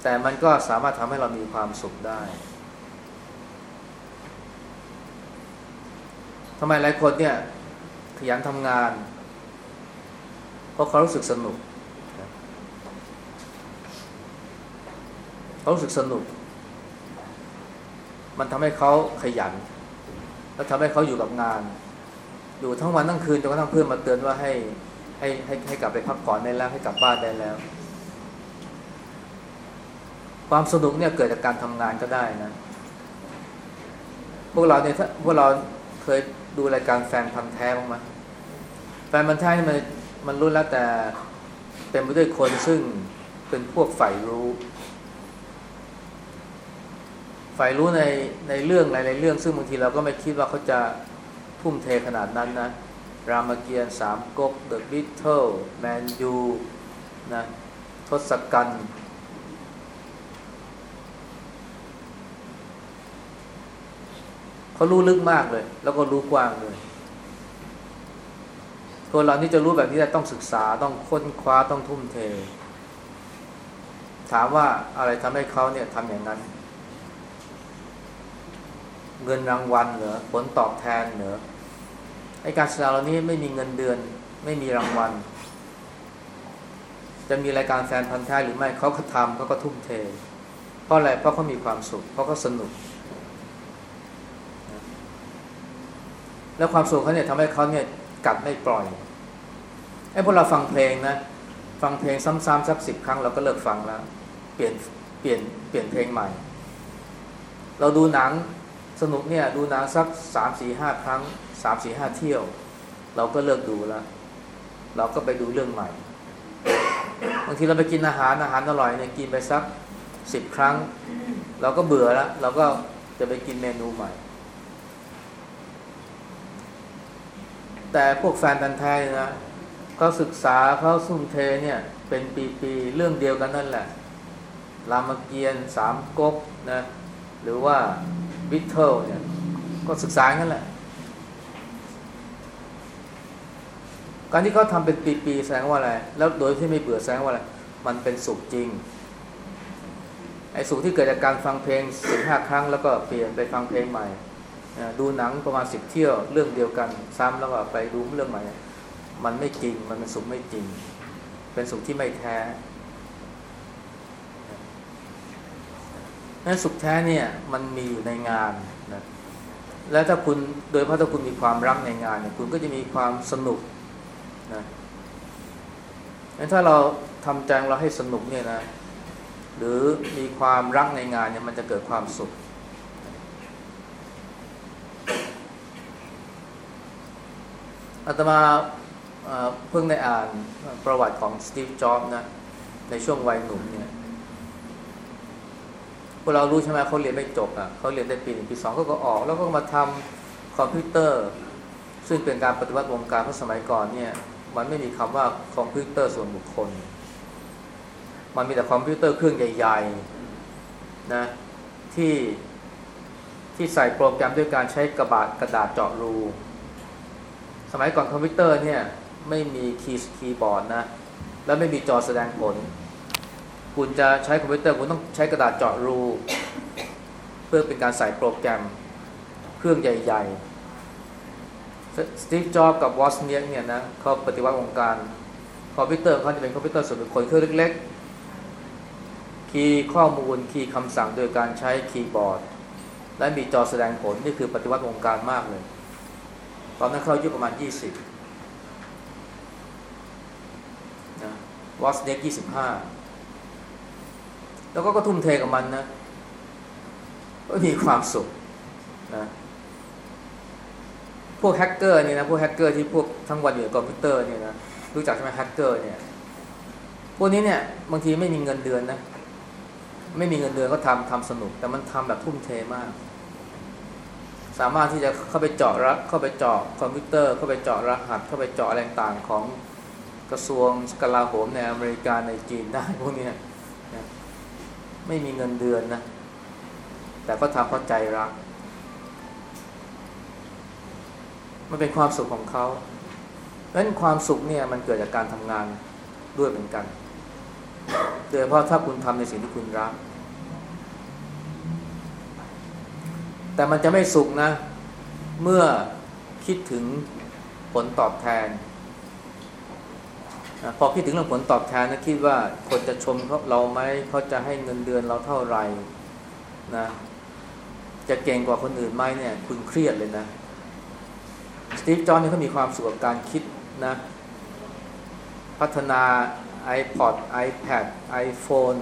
แต่มันก็สามารถทำให้เรามีความสุขได้ทำไมหลายคนเนี่ยขยันทำงาน เพราะเขารู้สึกสนุกเขารู้สึกสนุก มันทำให้เขาขยัน แล้วทำให้เขาอยู่กับงาน อยู่ทั้งวันทั้งคืนจนกระทั่งเพื่อนมาเตือนว่าให้ให้ให้ให้กลับไปพักผ่อนได้แล้วให้กลับบ้านได้แล้ว ความสนุกเนี่ยเกิดจากการทำงานก็ได้นะพวกเราเนี่ยถ้าพวกเราเคยดูรายการแฟนพันธุ์แท้บ้างไหมแฟนพันธุ์แท้นี่มันมันรู้แล้วแต่เต็มไปด้วยคนซึ่งเป็นพวกฝ่ายรู้ฝ่ายรู้ในในเรื่องหลายๆเรื่อง ซึ่งบางทีเราก็ไม่คิดว่าเขาจะทุ่มเทขนาดนั้นนะ รามเกียรติ์สามก๊ก The Beatles แมนยูนะทศกัณฐ์ เขารู้ลึกมากเลย แล้วก็รู้กว้างเลยคนเรานี่จะรู้แบบนี้ได้ต้องศึกษาต้องค้นคว้าต้องทุ่มเท ถามว่าอะไรทำให้เขาเนี่ยทำอย่างนั้น เงินรางวัลเหรอผลตอบแทนเหรอไอการศึกษาเหล่านี้ไม่มีเงินเดือน ไม่มีรางวัล จะมีรายการแฟนพันธ์แท้หรือไม่เขาก็ทำเขาก็ทุ่มเท เพราะอะไรเพราะเขามีความสุขเพราะเขาสนุก แล้วความสุขเขาเนี่ยทำให้เขาเนี่ยกัดไม่ปล่อยไอ้พวกเราฟังเพลงนะ ฟังเพลงซ้ำๆสักสิบครั้งเราก็เลิกฟังแล้ว เปลี่ยนเปลี่ยนเปลี่ยนเพลงใหม่ เราดูหนังสนุกเนี่ยดูหนังสักสามสี่ห้าครั้งสามสี่ห้าเที่ยว เราก็เลิกดูแล้ว เราก็ไปดูเรื่องใหม่บางทีเราไปกินอาหารอาหารอร่อยเนี่ยกินไปสักสิบครั้ง เราก็เบื่อแล้ว เราก็จะไปกินเมนูใหม่ แต่พวกแฟนพันธุ์แท้นะเขาศึกษาเขาทุ่มเทเนี่ยเป็นปีๆเรื่องเดียวกันนั่นแหละ รามเกียรติ์สามก๊กนะหรือว่าบิทเทิลเนี่ยก็ศึกษากันแหละ การที่เขาทำเป็นปีๆแสดงว่าอะไร แล้วโดยที่ไม่เบื่อแสดงว่าอะไร มันเป็นสุขจริง ไอ้สุขที่เกิดจากการฟังเพลงสิบห้าครั้งแล้วก็เปลี่ยนไปฟังเพลงใหม่ ดูหนังประมาณสิบเที่ยวเรื่องเดียวกันซ้ำแล้วก็ไปดูเรื่องใหม่ มันไม่จริงมันเป็นสุขไม่จริง เป็นสุขที่ไม่แท้นั้นสุขแท้เนี่ยมันมีอยู่ในงานนะแล้วถ้าคุณโดยเพราะถ้าคุณมีความรักในงานเนี่ยคุณก็จะมีความสนุกนะงั้นถ้าเราทำใจเราให้สนุกเนี่ยนะหรือมีความรักในงานเนี่ยมันจะเกิดความสุข อาตมาเพิ่งได้อ่านประวัติของสตีฟ จ็อบส์นะ ในช่วงวัยหนุ่มเนี่ยพวกเรารู้ใช่ไหมเขาเรียนไม่จบอะเขาเรียนได้ปีหนึ่งปีสองเขาก็ออก แล้วก็มาทำคอมพิวเตอร์ ซึ่งเป็นการปฏิวัติวงการเพราะสมัยก่อนเนี่ย มันไม่มีคำว่าคอมพิวเตอร์ส่วนบุคคล มันมีแต่คอมพิวเตอร์เครื่องใหญ่ๆนะที่ที่ใส่โปรแกรมด้วยการใช้กระบาดกระดาษเจาะรู สมัยก่อนคอมพิวเตอร์เนี่ยไม่มีคีย์คีย์บอร์ดนะ แล้วไม่มีจอแสดงผล คุณจะใช้คอมพิวเตอร์คุณต้องใช้กระดาษเจาะรู เพื่อเป็นการใส่โปรแกรมเครื่องใหญ่ๆสตีฟจ็อบส์กับวอซเนียกเนี่ยนะเขาปฏิวัติวงการคอมพิวเตอร์เขาจะเป็นคอมพิวเตอร์ส่วนบุคคลเครื่องเล็กๆ คีย์ข้อมูลคีย์คำสั่งโดยการใช้คีย์บอร์ด และมีจอแสดงผลนี่คือปฏิวัติวงการมากเลย ตอนนั้นเขาอายุประมาณ20นะวอซเนียก25แล้วก็ก็ทุ่มเทกับมันนะก็มีความสุขนะพวกแฮกเกอร์นี่นะพวกแฮกเกอร์ที่พวกทั้งวันอยู่กับคอมพิวเตอร์เนี่ยนะรู้จักใช่ไหมแฮกเกอร์เนี่ยพวกนี้เนี่ยบางทีไม่มีเงินเดือนนะ ไม่มีเงินเดือนก็ทำทำสนุก แต่มันทำแบบทุ่มเทมาก สามารถที่จะเข้าไปเจาะรัเข้าไปเจาะคอมพิวเตอร์ เข้าไปเจาะรหัส เข้าไปเจาะอะไรต่างๆของกระทรวงกลาโหมในอเมริกาในจีนได้พวกนี้นะไม่มีเงินเดือนนะ แต่ก็ทำเพราะใจรัก มันเป็นความสุขของเขาเพราะฉะนั้นความสุขเนี่ยมันเกิดจากการทำงานด้วยเหมือนกันโดยเฉพาะถ้าคุณทำในสิ่งที่คุณรัก แต่มันจะไม่สุขนะ เมื่อคิดถึงผลตอบแทน พอคิดถึงเรื่องผลตอบแทนนะคิดว่าคนจะชมเราไหมเขาจะให้เงินเดือนเราเท่าไหร่นะจะเก่งกว่าคนอื่นไหมเนี่ย คุณเครียดเลยนะสตีฟจ็อบส์เนี่ยเขามีความสุขกับการคิดนะ พัฒนา iPod iPad iPhone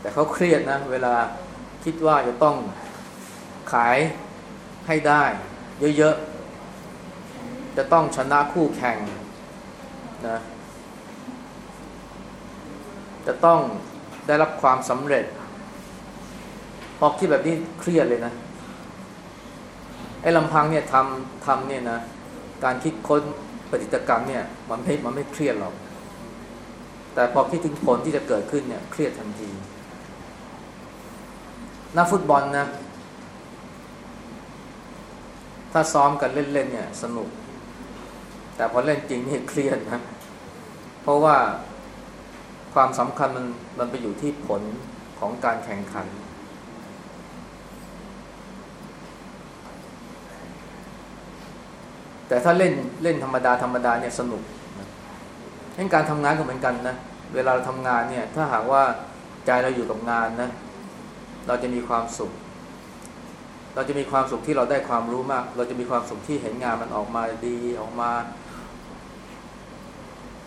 แต่เขาเครียดนะ เวลาคิดว่าจะต้อง ขายให้ได้ เยอะๆ จะต้องชนะคู่แข่งนะจะต้องได้รับความสำเร็จพอคิดแบบนี้เครียดเลยนะไอ้ลำพังเนี่ยทำทำเนี่ยนะการคิดค้นปฏิกรรมเนี่ยมันไม่มันไม่เครียดหรอก แต่พอคิดถึงผลที่จะเกิดขึ้นเนี่ยเครียดทันทีนักฟุตบอลนะ ถ้าซ้อมกันเล่นๆเนี่ยสนุก แต่พอเล่นจริงนี่เครียดนะ เพราะว่าความสำคัญมันมันไปอยู่ที่ผลของการแข่งขัน แต่ถ้าเล่นเล่นธรรมดาธรรมดาเนี่ยสนุกนะงั้นการทำงานก็เหมือนกันนะ เวลาเราทำงานเนี่ย ถ้าหากว่าใจเราอยู่กับงานนะ เราจะมีความสุข เราจะมีความสุขที่เราได้ความรู้มาก เราจะมีความสุขที่เห็นงานมันออกมาดีออกมา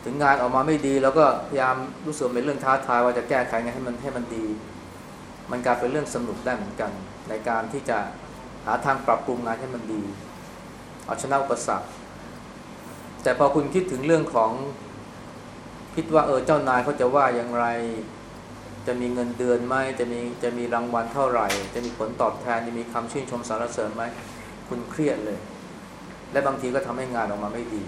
ถึงงานออกมาไม่ดีเราก็พยายามรู้สึกเป็นเรื่องท้าทายว่าจะแก้ไขไงให้มันให้มันดี มันกลายเป็นเรื่องสนุกได้เหมือนกัน ในการที่จะหาทางปรับปรุงงานให้มันดี เอาชนะอุปสรรคแต่พอคุณคิดถึงเรื่องของคิดว่าเออเจ้านายเขาจะว่าอย่างไร จะมีเงินเดือนไหมจะมีจะมีรางวัลเท่าไหร่ จะมีผลตอบแทนจะมีคำชื่นชมสรรเสริญไหมคุณเครียดเลย และบางทีก็ทำให้งานออกมาไม่ดี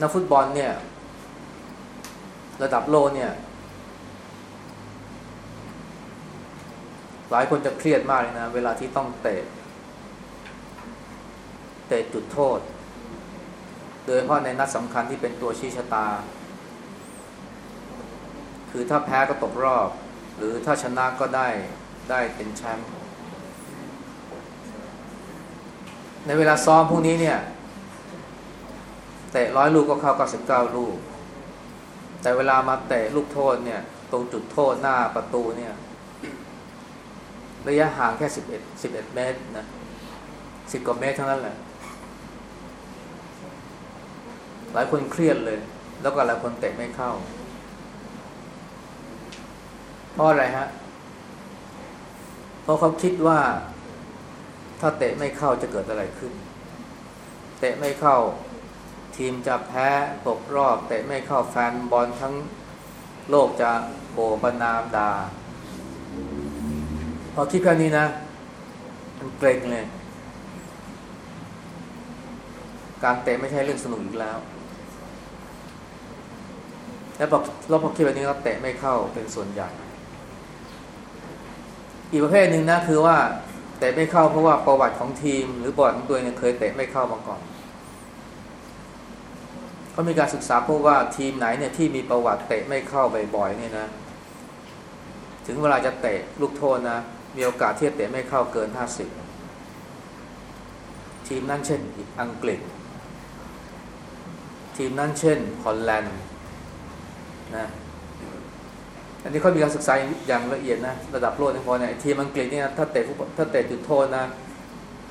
นักฟุตบอลเนี่ย ระดับโลกเนี่ย หลายคนจะเครียดมากเลยนะ เวลาที่ต้องเตะ เตะจุดโทษ โดยเฉพาะในนัดสำคัญที่เป็นตัวชี้ชะตา คือถ้าแพ้ก็ตกรอบ หรือถ้าชนะก็ได้ได้เป็นแชมป์ในเวลาซ้อมพวกนี้เนี่ยเตะร้อยลูกก็เข้าก้าสิบเก้าลูก แต่เวลามาเตะลูกโทษเนี่ย ตรงจุดโทษหน้าประตูเนี่ย ระยะห่างแค่สิบเอ็ดสิบเอ็ดเมตรนะสิบกว่าเมตรเท่านั้นแหละ หลายคนเครียดเลย แล้วก็หลายคนเตะไม่เข้า เพราะอะไรฮะ เพราะเขาคิดว่า ถ้าเตะไม่เข้าจะเกิดอะไรขึ้น เตะไม่เข้า ทีมจะแพ้ตกรอบ เตะไม่เข้าแฟนบอลทั้งโลกจะโบประนามดา่าพอคิดแค่นี้นะมันเกรงเลย การเตะไม่ใช่เรื่องสนุกอีกแล้ว แล้วพอเราพอคิดแบบนี้ก็เตะไม่เข้าเป็นส่วนใหญ่ อีกประเภทหนึ่งนะคือว่าเตะไม่เข้าเพราะว่าประวัติของทีม หรือประวัติของตัวเองเคยเตะไม่เข้ามาก่อนเขามีการศึกษาพบว่าทีมไหนเนี่ยที่มีประวัติเตะไม่เข้าบ่อยๆเนี่ยนะ ถึงเวลาจะเตะลูกโทษนะมีโอกาสที่จะเตะไม่เข้าเกินห้าสิบทีมนั่นเช่นอังกฤษ ทีมนั่นเช่นฮอลแลนด์ นะอันนี้เขามีการศึกษาอย่างละเอียดนะระดับโลกนะพอเนี่ยทีมอังกฤษเนี่ยถ้าเตะถ้าเตะจุดโทษนะ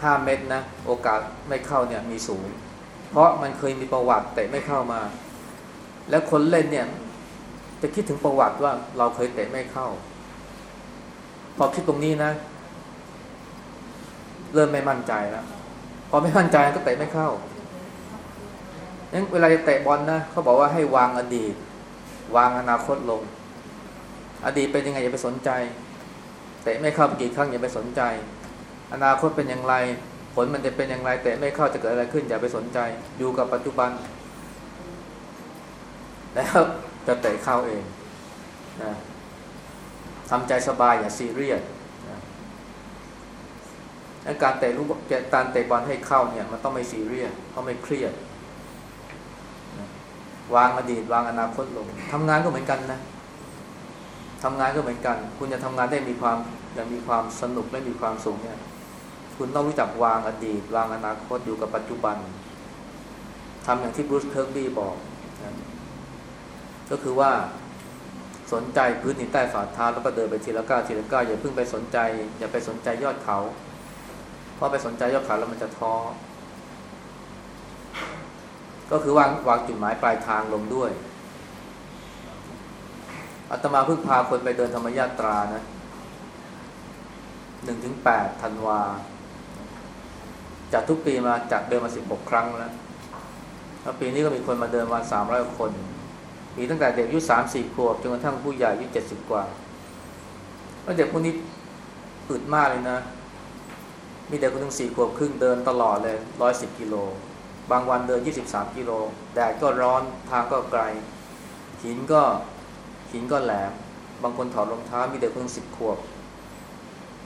ห้าเมตรนะโอกาสไม่เข้าเนี่ยมีสูง เพราะมันเคยมีประวัติเตะไม่เข้ามา แล้วคนเล่นเนี่ยจะคิดถึงประวัติว่าเราเคยเตะไม่เข้า พอคิดตรงนี้นะ เริ่มไม่มั่นใจแล้วพอไม่มั่นใจก็เตะไม่เข้านั้นเวลาจะเตะบอลนะเขาบอกว่าให้วางอดีต วางอนาคตลง อดีตเป็นยังไงอย่าไปสนใจเตะไม่เข้ากี่ครั้งอย่าไปสนใจ อนาคตเป็นอย่างไร ผลมันจะเป็นอย่างไรเตะไม่เข้าจะเกิดอะไรขึ้นอย่าไปสนใจ อยู่กับปัจจุบัน แล้วจะเตะเข้าเองนะทำใจสบายอย่าซีเรียสการเตะลูกการเตะบอลให้เข้าเนี่ย มันต้องไม่ซีเรียสต้องไม่เครียด วางอดีต วางอนาคตลงทำงานก็เหมือนกันนะทำงานก็เหมือนกัน คุณจะทำงานได้มีความอย่างมีความสนุกและมีความสุขเนี่ย คุณต้องรู้จักวางอดีต วางอนาคตอยู่กับปัจจุบันทำอย่างที่บรูซเคิร์กบี้บอกนะก็คือว่าสนใจพื้นที่ใต้ฝ่าเท้าแล้วก็เดินไปทีละก้าวทีละก้าวอย่าเพิ่งไปสนใจ อย่าไปสนใจยอดเขา เพราะไปสนใจยอดเขาแล้วมันจะท้อ ก็คือวางวางจุดหมายปลายทางลงด้วยอาตมาเพิ่งพาคนไปเดินธรรมยาตรานะหนึ่งถึงแปดธันวาจัดทุกปีมาจัดเดินมาสิบหกครั้งแล้วแล้วปีนี้ก็มีคนมาเดินวันสามร้อยคน มีตั้งแต่เด็กอายุสามสี่ขวบจนกระทั่งผู้ใหญ่อายุเจ็ดสิบกว่าแล้วเด็กพวกนี้อึดมากเลยนะ มีเด็กคนหนึ่งสี่ขวบครึ่งเดินตลอดเลยร้อยสิบกิโล บางวันเดินยี่สิบสามกิโลแดดก็ร้อนทางก็ไกล หินก็หินก็แหลม บางคนถอดรองเท้ามีเด็กเพิ่งสิบขวบ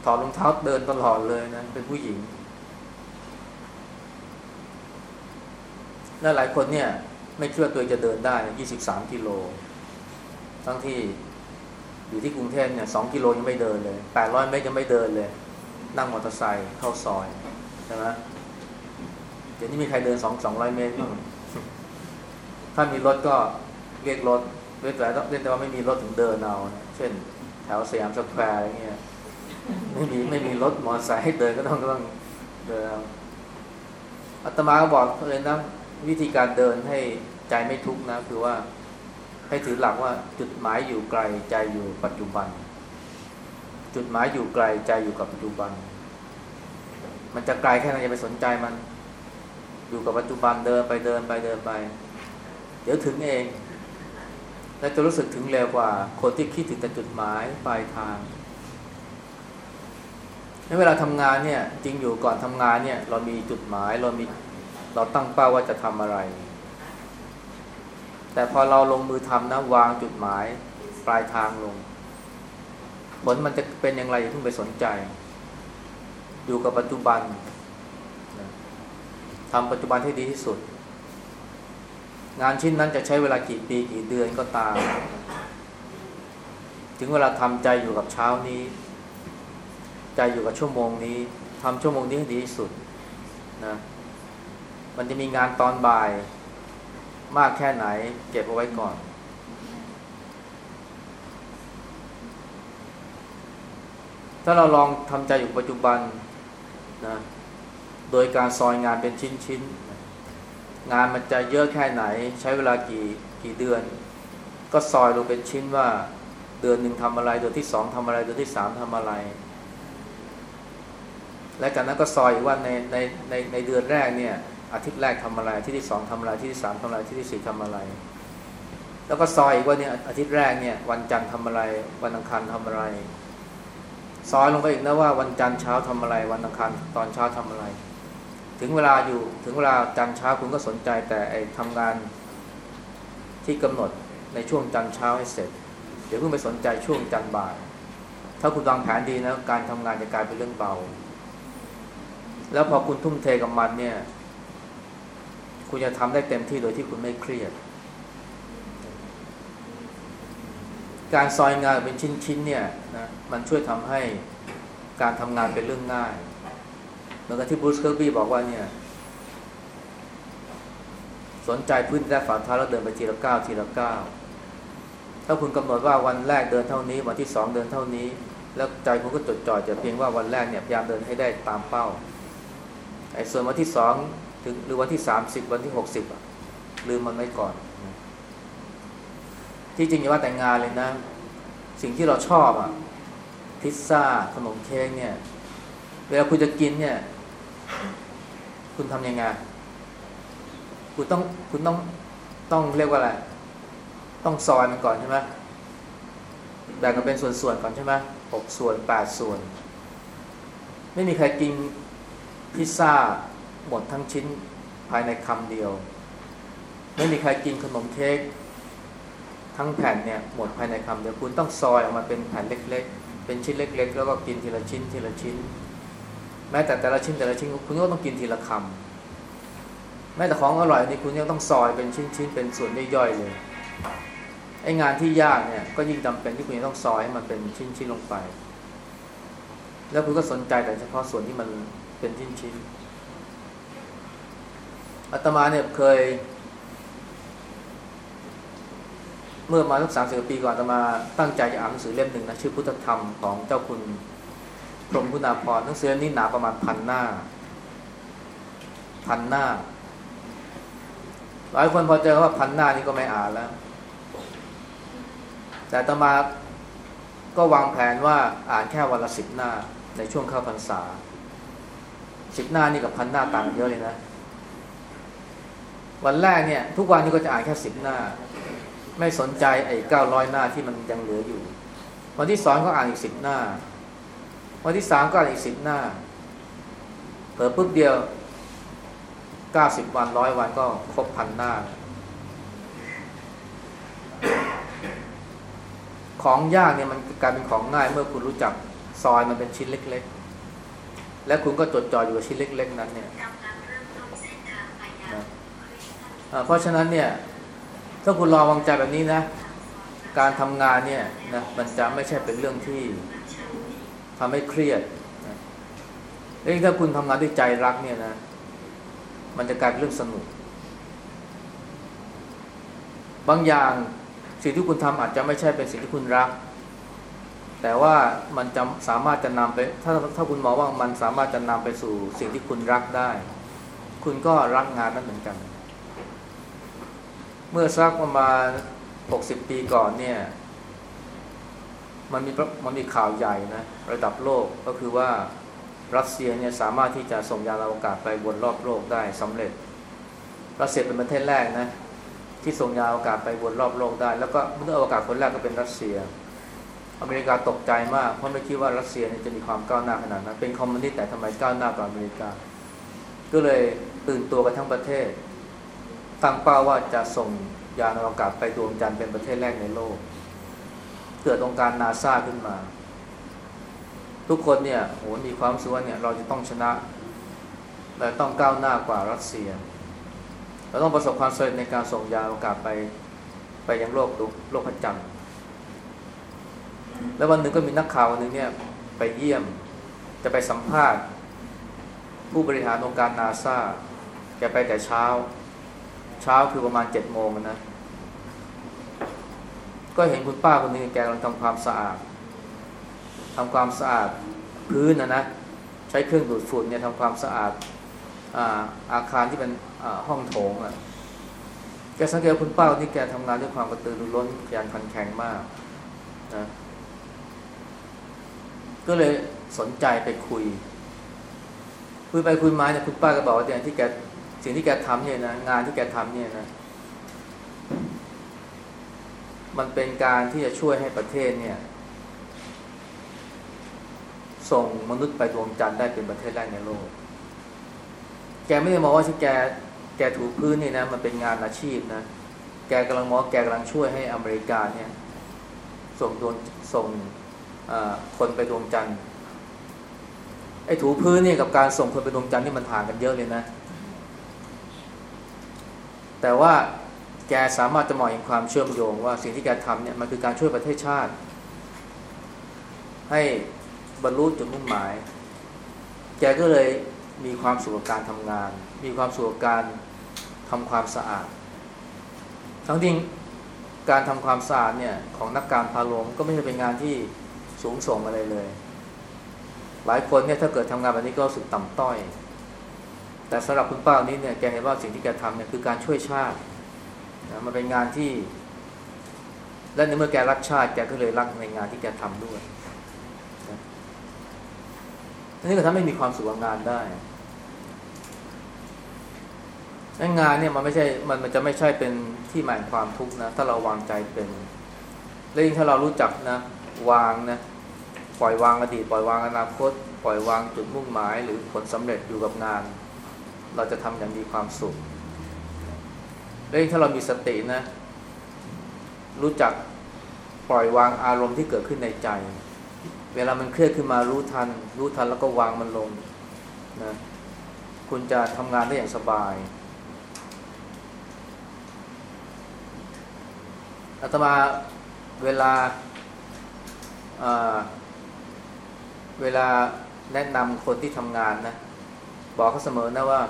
ถอดรองเท้าเดินตลอดเลยนะ เป็นผู้หญิง และหลายคนเนี่ย ไม่เชื่อตัวจะเดินได้ยี่สิบสามกิโล ทั้งที่อยู่ที่กรุงเทพเนี่ยสองกิโลยังไม่เดินเลยแปดร้อยเมตรยังไม่เดินเลย นั่งมอเตอร์ไซค์เข้าซอย ใช่ไหม เดี๋ยวนี้มีใครเดินสองสองร้อยเมตรบ้างถ้ามีรถก็เรียกรถเว้นแต่เว้นแต่ว่าไม่มีรถถึงเดินเอาเช่น แถวสยามสแควร์อะไรเงี้ยไม่มีไม่มีรถมอเตอร์ไซค์เดินก็ต้องก็ต้องเดินเอาอาตมาก็บอกเลยนะวิธีการเดินให้ใจไม่ทุกข์นะ คือว่าให้ถือหลักว่าจุดหมายอยู่ไกลใจอยู่ปัจจุบัน จุดหมายอยู่ไกลใจอยู่กับปัจจุบัน มันจะไกลแค่ไหนอย่าไปสนใจมัน อยู่กับปัจจุบันเดินไปเดินไปเดินไป เดี๋ยวถึงเอง และจะรู้สึกถึงเร็วกว่า คนที่คิดถึงแต่จุดหมายปลายทางในเวลาทำงานเนี่ย จริงอยู่ก่อนทำงานเนี่ย เรามีจุดหมายเรามีเราตั้งเป้าว่าจะทำอะไร แต่พอเราลงมือทำนะวางจุดหมายปลายทางลง ผลมันจะเป็นอย่างไรอย่าเพิ่งไปสนใจ อยู่กับปัจจุบัน ทำปัจจุบันให้ดีที่สุด งานชิ้นนั้นจะใช้เวลากี่ปีกี่เดือนก็ตาม ถึงเวลาทำใจอยู่กับเช้านี้ ใจอยู่กับชั่วโมงนี้ทำชั่วโมงนี้ให้ดีที่สุดนะมันจะมีงานตอนบ่ายมากแค่ไหน เก็บเอาไว้ก่อน ถ้าเราลองทำใจอยู่ปัจจุบันนะ โดยการซอยงานเป็นชิ้นๆ งานมันจะเยอะแค่ไหน ใช้เวลากี่กี่เดือน ก็ซอยลงเป็นชิ้นว่า เดือนหนึ่งทำอะไร เดือนที่สองทำอะไร เดือนที่สามทำอะไร และจากนั้นก็ซอยอีกว่าในในในในเดือนแรกเนี่ย อาทิตย์แรกทำอะไร อาทิตย์ที่สองทำอะไร อาทิตย์ที่สามทำอะไร อาทิตย์ที่สี่ทำอะไร แล้วก็ซอยอีกว่าเนี่ยอาทิตย์แรกเนี่ยวันจันทร์ทำอะไร วันอังคารทำอะไรซอยลงไปอีกนะว่าวันจันทร์เช้าทำอะไร วันอังคารตอนเช้าทำอะไร ถึงเวลาอยู่ถึงเวลาจันเช้าคุณก็สนใจแต่ไอทำงานที่กำหนดในช่วงจันเช้าให้เสร็จ เดี๋ยวเพิ่งไปสนใจช่วงจันบ่าย ถ้าคุณวางแผนดีนะการทำงานจะกลายเป็นเรื่องเบา แล้วพอคุณทุ่มเทกับมันเนี่ย คุณจะทำได้เต็มที่โดยที่คุณไม่เครียด การซอยงานเป็นชิ้นๆเนี่ยนะมันช่วยทำให้การทำงานเป็นเรื่องง่าย เหมือนกับที่บูสเคอร์บี้บอกว่าเนี่ย สนใจพื้นแรกฝ่าเท้าแล้วเดินไปทีละก้าวทีละก้าวถ้าคุณกำหนดว่าวันแรกเดินเท่านี้ วันที่สองเดินเท่านี้ แล้วใจคุณก็จดจ่อจะเพียงว่าวันแรกเนี่ยพยายามเดินให้ได้ตามเป้าไอ้ส่วนวันที่สองถึงหรือวันที่สามสิบวันที่หกสิบลืมมันไว้ก่อน ที่จริงอย่าว่าแต่งงานเลยนะ สิ่งที่เราชอบอะพิซซ่าขนมเค้กเนี่ย เวลาคุณจะกินเนี่ย คุณทำยังไง คุณต้องคุณต้องต้องเรียกว่าอะไร ต้องซอยมันก่อนใช่ไหมแบ่งกันเป็นส่วนๆก่อนใช่ไหมหกส่วนแปดส่วน ไม่มีใครกินพิซซ่าหมดทั้งชิ้นภายในคำเดียว ไม่มีใครกินขนมเค้กทั้งแผ่นเนี่ยหมดภายในคำเดียวคุณต้องซอยออกมาเป็นแผ่นเล็ก ๆ เป็นชิ้นเล็ก ๆ แล้วก็กินทีละชิ้นทีละชิ้น แม้แต่แต่ละชิ้นแต่ละชิ้นคุณก็ต้องกินทีละคำแม้แต่ของอร่อยนี่คุณยังต้องซอยเป็นชิ้นๆเป็นส่วนย่อยๆเลยไอ้งานที่ยากเนี่ยก็ยิ่งจำเป็นที่คุณต้องซอยให้มันเป็นชิ้นๆลงไป แล้วคุณก็สนใจแต่เฉพาะส่วนที่มันเป็นชิ้นๆอาตมาเนี่ยเคย เมื่อมาสักสามสิบปีก่อนอาตมาตั้งใจจะอ่านหนังสือเล่มหนึ่งนะชื่อพุทธธรรมของเจ้าคุณ กรมคุณาภรณ์หนังสือนี้หนาประมาณพันหน้า พันหน้า หลายคนพอเจอว่าพันหน้านี่ก็ไม่อ่านแล้ว แต่ต่อมาก็วางแผนว่าอ่านแค่วันละสิบหน้า ในช่วงเข้าพรรษาสิบหน้านี่กับพันหน้าต่างเยอะเลยนะ วันแรกเนี่ย ทุกวันนี้ก็จะอ่านแค่สิบหน้า ไม่สนใจไอ้เก้าร้อยหน้าที่มันยังเหลืออยู่ วันที่สองก็อ่านอีกสิบหน้า วันที่สามก็อีกสิบหน้าเผิ่ปุ๊บเดียวเก้าสิบวันร้อยวันก็ครบพันหน้า ของยากเนี่ยมันกลายเป็นของง่ายเมื่อคุณรู้จักซอยมันเป็นชิ้นเล็ก ๆ และคุณก็จดจ่ออยู่กับชิ้นเล็ก ๆ นั้นเนี่ยเพราะฉะนั้นเนี่ย ถ้าคุณรอวางใจแบบนี้นะ การทำงานเนี่ยนะมันจะไม่ใช่เป็นเรื่องที่ ทำให้เครียดแล้วถ้าคุณทำงานด้วยใจรักเนี่ยนะ มันจะกลายเป็นเรื่องสนุก บางอย่างสิ่งที่คุณทำอาจจะไม่ใช่เป็นสิ่งที่คุณรัก แต่ว่ามันจะสามารถจะนำไป ถ้าถ้าคุณมองว่ามันสามารถจะนำไปสู่สิ่งที่คุณรักได้ คุณก็รักงานนั้นเหมือนกัน เมื่อสักประมาณหกสิบปีก่อนเนี่ย มันมีมันมีข่าวใหญ่นะระดับโลกก็คือว่ารัสเซียเนี่ยสามารถที่จะส่งยานอวกาศไปบนรอบโลกได้สำเร็จ รัสเซียเป็นประเทศแรกนะที่ส่งยานอวกาศไปวนรอบโลกได้ แล้วก็มนุษย์อวกาศคนแรกก็เป็นรัสเซีย อเมริกาตกใจมากเพราะไม่คิดว่ารัสเซียเนี่ยจะมีความก้าวหน้าขนาดนั้นเป็นคอมมิวนิสต์แต่ทำไมก้าวหน้ากว่าอเมริกา ก็เลยตื่นตัวกันทั้งประเทศตั้งเป้าว่าจะส่งยานอวกาศไปดวงจันทร์เป็นประเทศแรกในโลก เกิดองค์การนาซาขึ้นมา ทุกคนเนี่ยโหมีความสุขเนี่ยเราจะต้องชนะเราต้องก้าวหน้ากว่ารัสเซีย เราต้องประสบความสำเร็จในการส่งยานอวกาศไปไปยังโลกโลกพระจันทร์แล้ววันหนึ่งก็มีนักข่าวคนหนึ่งเนี่ยไปเยี่ยมจะไปสัมภาษณ์ ผู้บริหารองค์การนาซาแกไปแต่เช้า เช้าคือประมาณเจ็ดโมงนะ ก็เห็นคุณป้าคนนึงแกกำลังทำความสะอาดทำความสะอาดพื้นนะนะใช้เครื่องดูดฝุ่นเนี่ยทำความสะอาดอาอาคารที่เป็นห้องโถงอะ่ะแกสังเกตคุณป้าที่แกทำงานด้วยความกระตือรือร้นขยันขันแข็งมากนะก็เลยสนใจไปคุย คุยไปคุยมาเนี่ยคุณป้าก็บอกว่าเนี่ยที่แกสิ่งที่แกทำเนี่ยนะงานที่แกทำเนี่ยนะ มันเป็นการที่จะช่วยให้ประเทศเนี่ย ส่งมนุษย์ไปดวงจันทร์ได้เป็นประเทศแรกในโลก แกไม่ได้มองว่าที่แกแกถูพื้นนี่นะมันเป็นงานอาชีพนะ แกกำลังมองแกกำลังช่วยให้อเมริกาเนี่ย ส่งดวงส่งคนไปดวงจันทร์ไอ้ถูพื้นเนี่ยกับการส่งคนไปดวงจันทร์นี่มันต่างกันเยอะเลยนะ แต่ว่า แกสามารถจะมองเห็นความเชื่อมโยงว่าสิ่งที่แกทำเนี่ยมันคือการช่วยประเทศชาติ ให้บรรลุจุดมุ่งหมาย แกก็เลยมีความสุขกับการทำงาน มีความสุขกับการทำความสะอาด ทั้งที่การทำความสะอาดเนี่ยของนักการพาลงก็ไม่ใช่เป็นงานที่สูงส่งอะไรเลย หลายคนเนี่ยถ้าเกิดทำงานแบบนี้ก็สุดต่ำต้อย แต่สำหรับคุณป้านี้เนี่ยแกเห็นว่าสิ่งที่แกทำเนี่ยคือการช่วยชาติ นะมันเป็นงานที่ และในเมื่อแกรักชาติแกก็เลยรักในงานที่แกทำด้วยนี่ก็ทำให้มีความสุขงานได้งานเนี่ยมันไม่ใช่มันมันจะไม่ใช่เป็นที่หมายความทุกข์นะ ถ้าเราวางใจเป็นและยิ่งถ้าเรารู้จักนะ วางนะปล่อยวางอดีตปล่อยวางอนาคต ปล่อยวางจุดมุ่งหมาย หรือผลสำเร็จอยู่กับงาน เราจะทำอย่างมีความสุข และยิ่ถ้าเรามีสตินะ รู้จักปล่อยวางอารมณ์ที่เกิดขึ้นในใจ เวลามันเครียดขึ้นมารู้ทัน รู้ทันแล้วก็วางมันลงนะคุณจะทำงานได้อย่างสบายอาตมาเวลาเวลาแนะนำคนที่ทำงานนะ บอกเขาเสมอนะว่า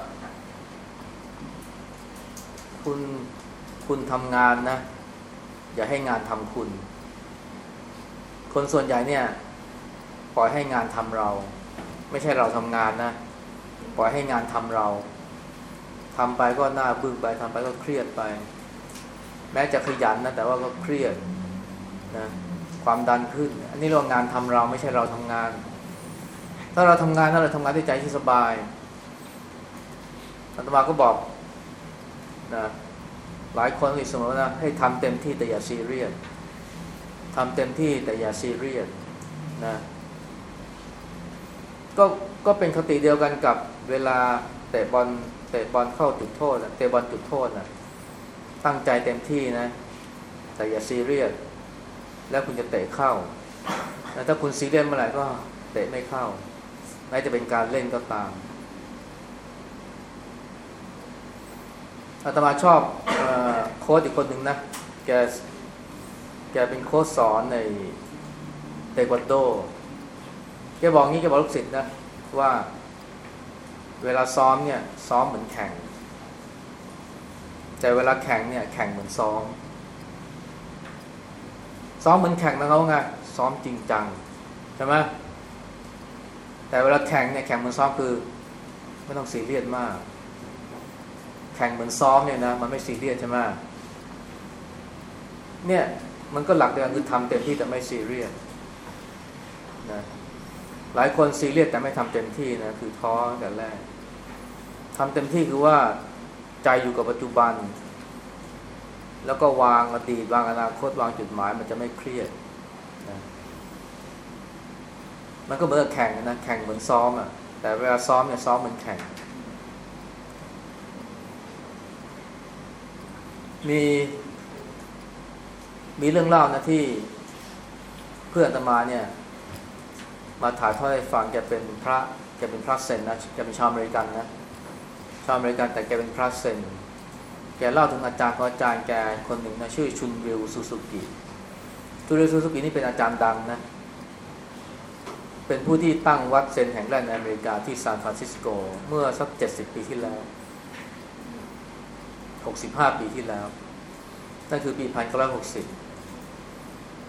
คุณคุณทำงานนะ อย่าให้งานทำคุณ คนส่วนใหญ่เนี่ย ปล่อยให้งานทำเรา ไม่ใช่เราทำงานนะ ปล่อยให้งานทำเราทำไปก็หน้าบึ้งไปทำไปก็เครียดไป แม้จะขยันนะ แต่ว่าก็เครียดนะความดันขึ้น อันนี้เรื่องงานทำเราไม่ใช่เราทำงาน ถ้าเราทำงานถ้าเราทำงานด้วยใจที่สบายอาตมาก็บอก นะหลายคนอีกเสมอนะให้ทำเต็มที่แต่อย่าซีเรียสทำเต็มที่แต่อย่าซีเรียสนะก็ก็เป็นคติเดียวกันกับเวลาเตะบอลเตะบอลเข้าจุดโทษเตะบอลจุดโทษนะตั้งใจเต็มที่นะ แต่อย่าซีเรียสแล้วคุณจะเตะเข้าแล้วถ้าคุณซีเรียสเมื่อไหร่ก็เตะไม่เข้าแม้จะเป็นการเล่นก็ตาม อาตมาชอบโค้ดอีกคนหนึ่งนะ แก แกเป็นโค้ดสอนในเตควันโด แกบอกงี้แกบอกลูกศิษย์นะว่าเวลาซ้อมเนี่ย ซ้อมเหมือนแข่ง แต่เวลาแข่งเนี่ย แข่งเหมือนซ้อม ซ้อมเหมือนแข่งนะเขาไงซ้อมจริงจังใช่ไหมแต่เวลาแข่งเนี่ยแข่งเหมือนซ้อมคือ ไม่ต้องซีเรียสมาก แข่งเหมือนซ้อมเนี่ยนะมันไม่ซีเรียสใช่ไหมเนี่ยมันก็หลักเดียวกันคือทำเต็มที่แต่ไม่ซีเรียสนะหลายคนซีเรียสแต่ไม่ทำเต็มที่นะคือท้อแต่แรกทำเต็มที่คือว่าใจอยู่กับปัจจุบัน แล้วก็วางอดีตวางอนาคตวางจุดหมาย มันจะไม่เครียดนะมันก็เหมือนแข่งนะแข่งเหมือนซ้อมอะ่ะแต่เวลาซ้อมเนี่ยซ้อมเหมือนแข่ง มีมีเรื่องเล่านะที่เพื่อนตมาเนี่ย มาถ่ายทอดให้ฟังแกเป็นพระแกเป็นพระเซนนะแกเป็นชาวอเมริกันนะชาวอเมริกันแต่แกเป็นพระเซนแกเล่าถึงอาจารย์ของอาจารย์แกคนหนึ่งนะชื่อชุนริวซูซูกิชุนริวซูซูกินี่เป็นอาจารย์ดังนะ เป็นผู้ที่ตั้งวัดเซนแห่งแรกในอเมริกาที่ซานฟรานซิสโก เมื่อสักเจ็ดสิบปีที่แล้ว หกสิบห้าปีที่แล้วนั่นคือปีพันเก้าร้อยหกสิบ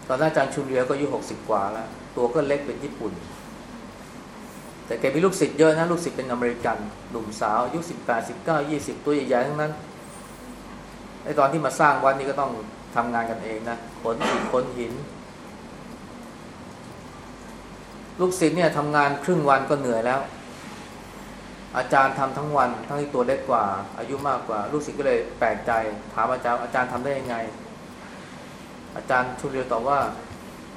ตอนนั้นอาจารย์ชุนริวก็อายุหกสิบกว่าแล้ว ตัวก็เล็กเป็นญี่ปุ่น แต่แกมีลูกศิษย์เยอะนะลูกศิษย์เป็นอเมริกันหนุ่มสาวอายุสิบแปดสิบเก้ายี่สิบตัวใหญ่ๆทั้งนั้นไอตอนที่มาสร้างวัดนี้ก็ต้องทำงานกันเองนะขนอิฐขนหิน ลูกศิษย์เนี่ยทำงานครึ่งวันก็เหนื่อยแล้ว อาจารย์ทำทั้งวันทั้งที่ตัวเล็กกว่า อายุมากกว่า ลูกศิษย์ก็เลยแปลกใจ ถามอาจารย์อาจารย์ทำได้ยังไง อาจารย์ชุเรียวตอบว่า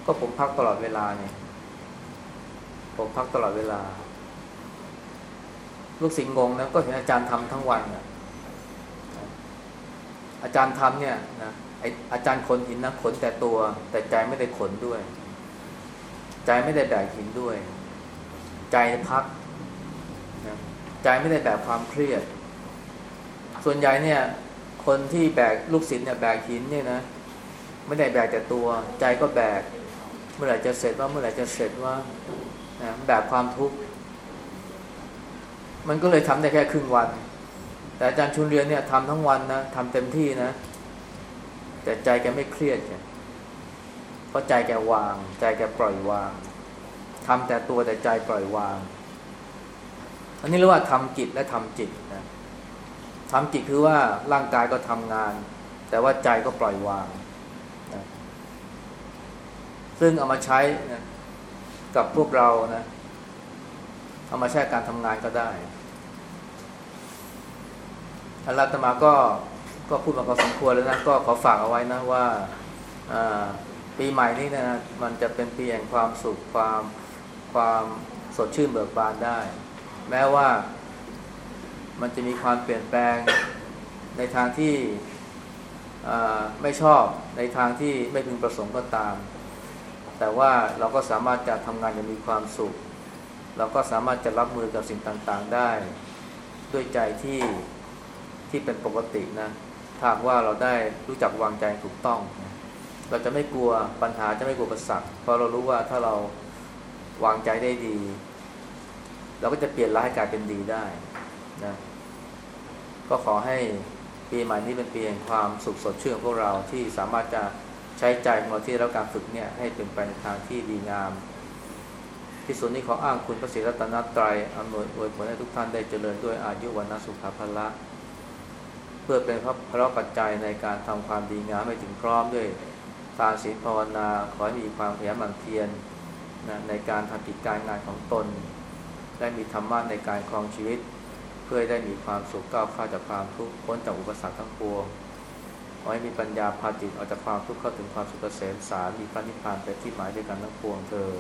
ก็ผมพักตลอดเวลาเนี่ยผมพักตลอดเวลา ลูกศิษย์งงนะก็เห็นอาจารย์ทำทั้งวันนะอาจารย์ทำเนี่ยนะไออาจารย์ขนหินนะขนแต่ตัว แต่ใจไม่ได้ขนด้วย ใจไม่ได้แบกหินด้วย ใจพัก ใจไม่ได้แบกความเครียด ส่วนใหญ่เนี่ย คนที่แบกลูกศิษย์เนี่ยแบกหินเนี่ยนะไม่ได้แบกแต่ตัว ใจก็แบก เมื่อไหร่จะเสร็จว่าเมื่อไหร่จะเสร็จว่านะแบกความทุกข์มันก็เลยทำได้แค่ครึ่งวัน แต่อาจารย์ชุนเรียนเนี่ยทำทั้งวันนะทำเต็มที่นะ แต่ใจแกไม่เครียดไงเพราะใจแกวาง ใจแกปล่อยวางทำแต่ตัวแต่ใจปล่อยวาง อันนี้เรียกว่าทำจิตและทำจิตนะทำจิตคือว่าร่างกายก็ทำงาน แต่ว่าใจก็ปล่อยวางนะซึ่งเอามาใช้นะกับพวกเรานะเอามาใช้การทำงานก็ได้อารัตมาก็ก็พูดมาพอสมควรแล้วนะก็ขอฝากเอาไว้นะว่าปีใหม่นี้นะมันจะเป็นปีแห่งความสุขความความสดชื่นเบิกบานได้ แม้ว่ามันจะมีความเปลี่ยนแปลงในทางที่ไม่ชอบในทางที่ไม่พึงประสงค์ก็ตาม แต่ว่าเราก็สามารถจะทำงานอย่างมีความสุข เราก็สามารถจะรับมือกับสิ่งต่างๆได้ ด้วยใจที่ที่เป็นปกตินะถ้าว่าเราได้รู้จักวางใจถูกต้อง เราจะไม่กลัวปัญหาจะไม่กลัวประสักเพราะเรารู้ว่าถ้าเราวางใจได้ดี เราก็จะเปลี่ยนร้ายกลายเป็นดีได้นะก็ขอให้ปีใหม่นี้เป็นปีแห่งความสุขสดชื่นของพวกเราที่สามารถจะใช้ใจของเราที่เราการฝึกเนี่ยให้เป็นไปในทางที่ดีงาม ที่สุดนี้ขออ้างคุณพระศรีรัตนตรัยอำนวยอวยผลให้ทุกท่านได้เจริญด้วยอายุวันนสุขภาละ เพื่อเป็นพระพระปัจจัยในการทำความดีงามให้ถึงพร้อมด้วยทานศีลภาวนา ขอให้มีความขยันหมั่นเพียรนะในการทำกิจการงานของตน ได้มีธรรมะในการครองชีวิต เพื่อได้มีความสุขก้าวข้าจากความทุกข์พ้นจากอุปสรรคทั้งปวงขอให้มีปัญญาพาจิตออกจากความทุกข์เข้าถึงความสุขเกษมสารมีพระนิพพานเป็นที่หมายด้วยกันทั้งปวงเธอ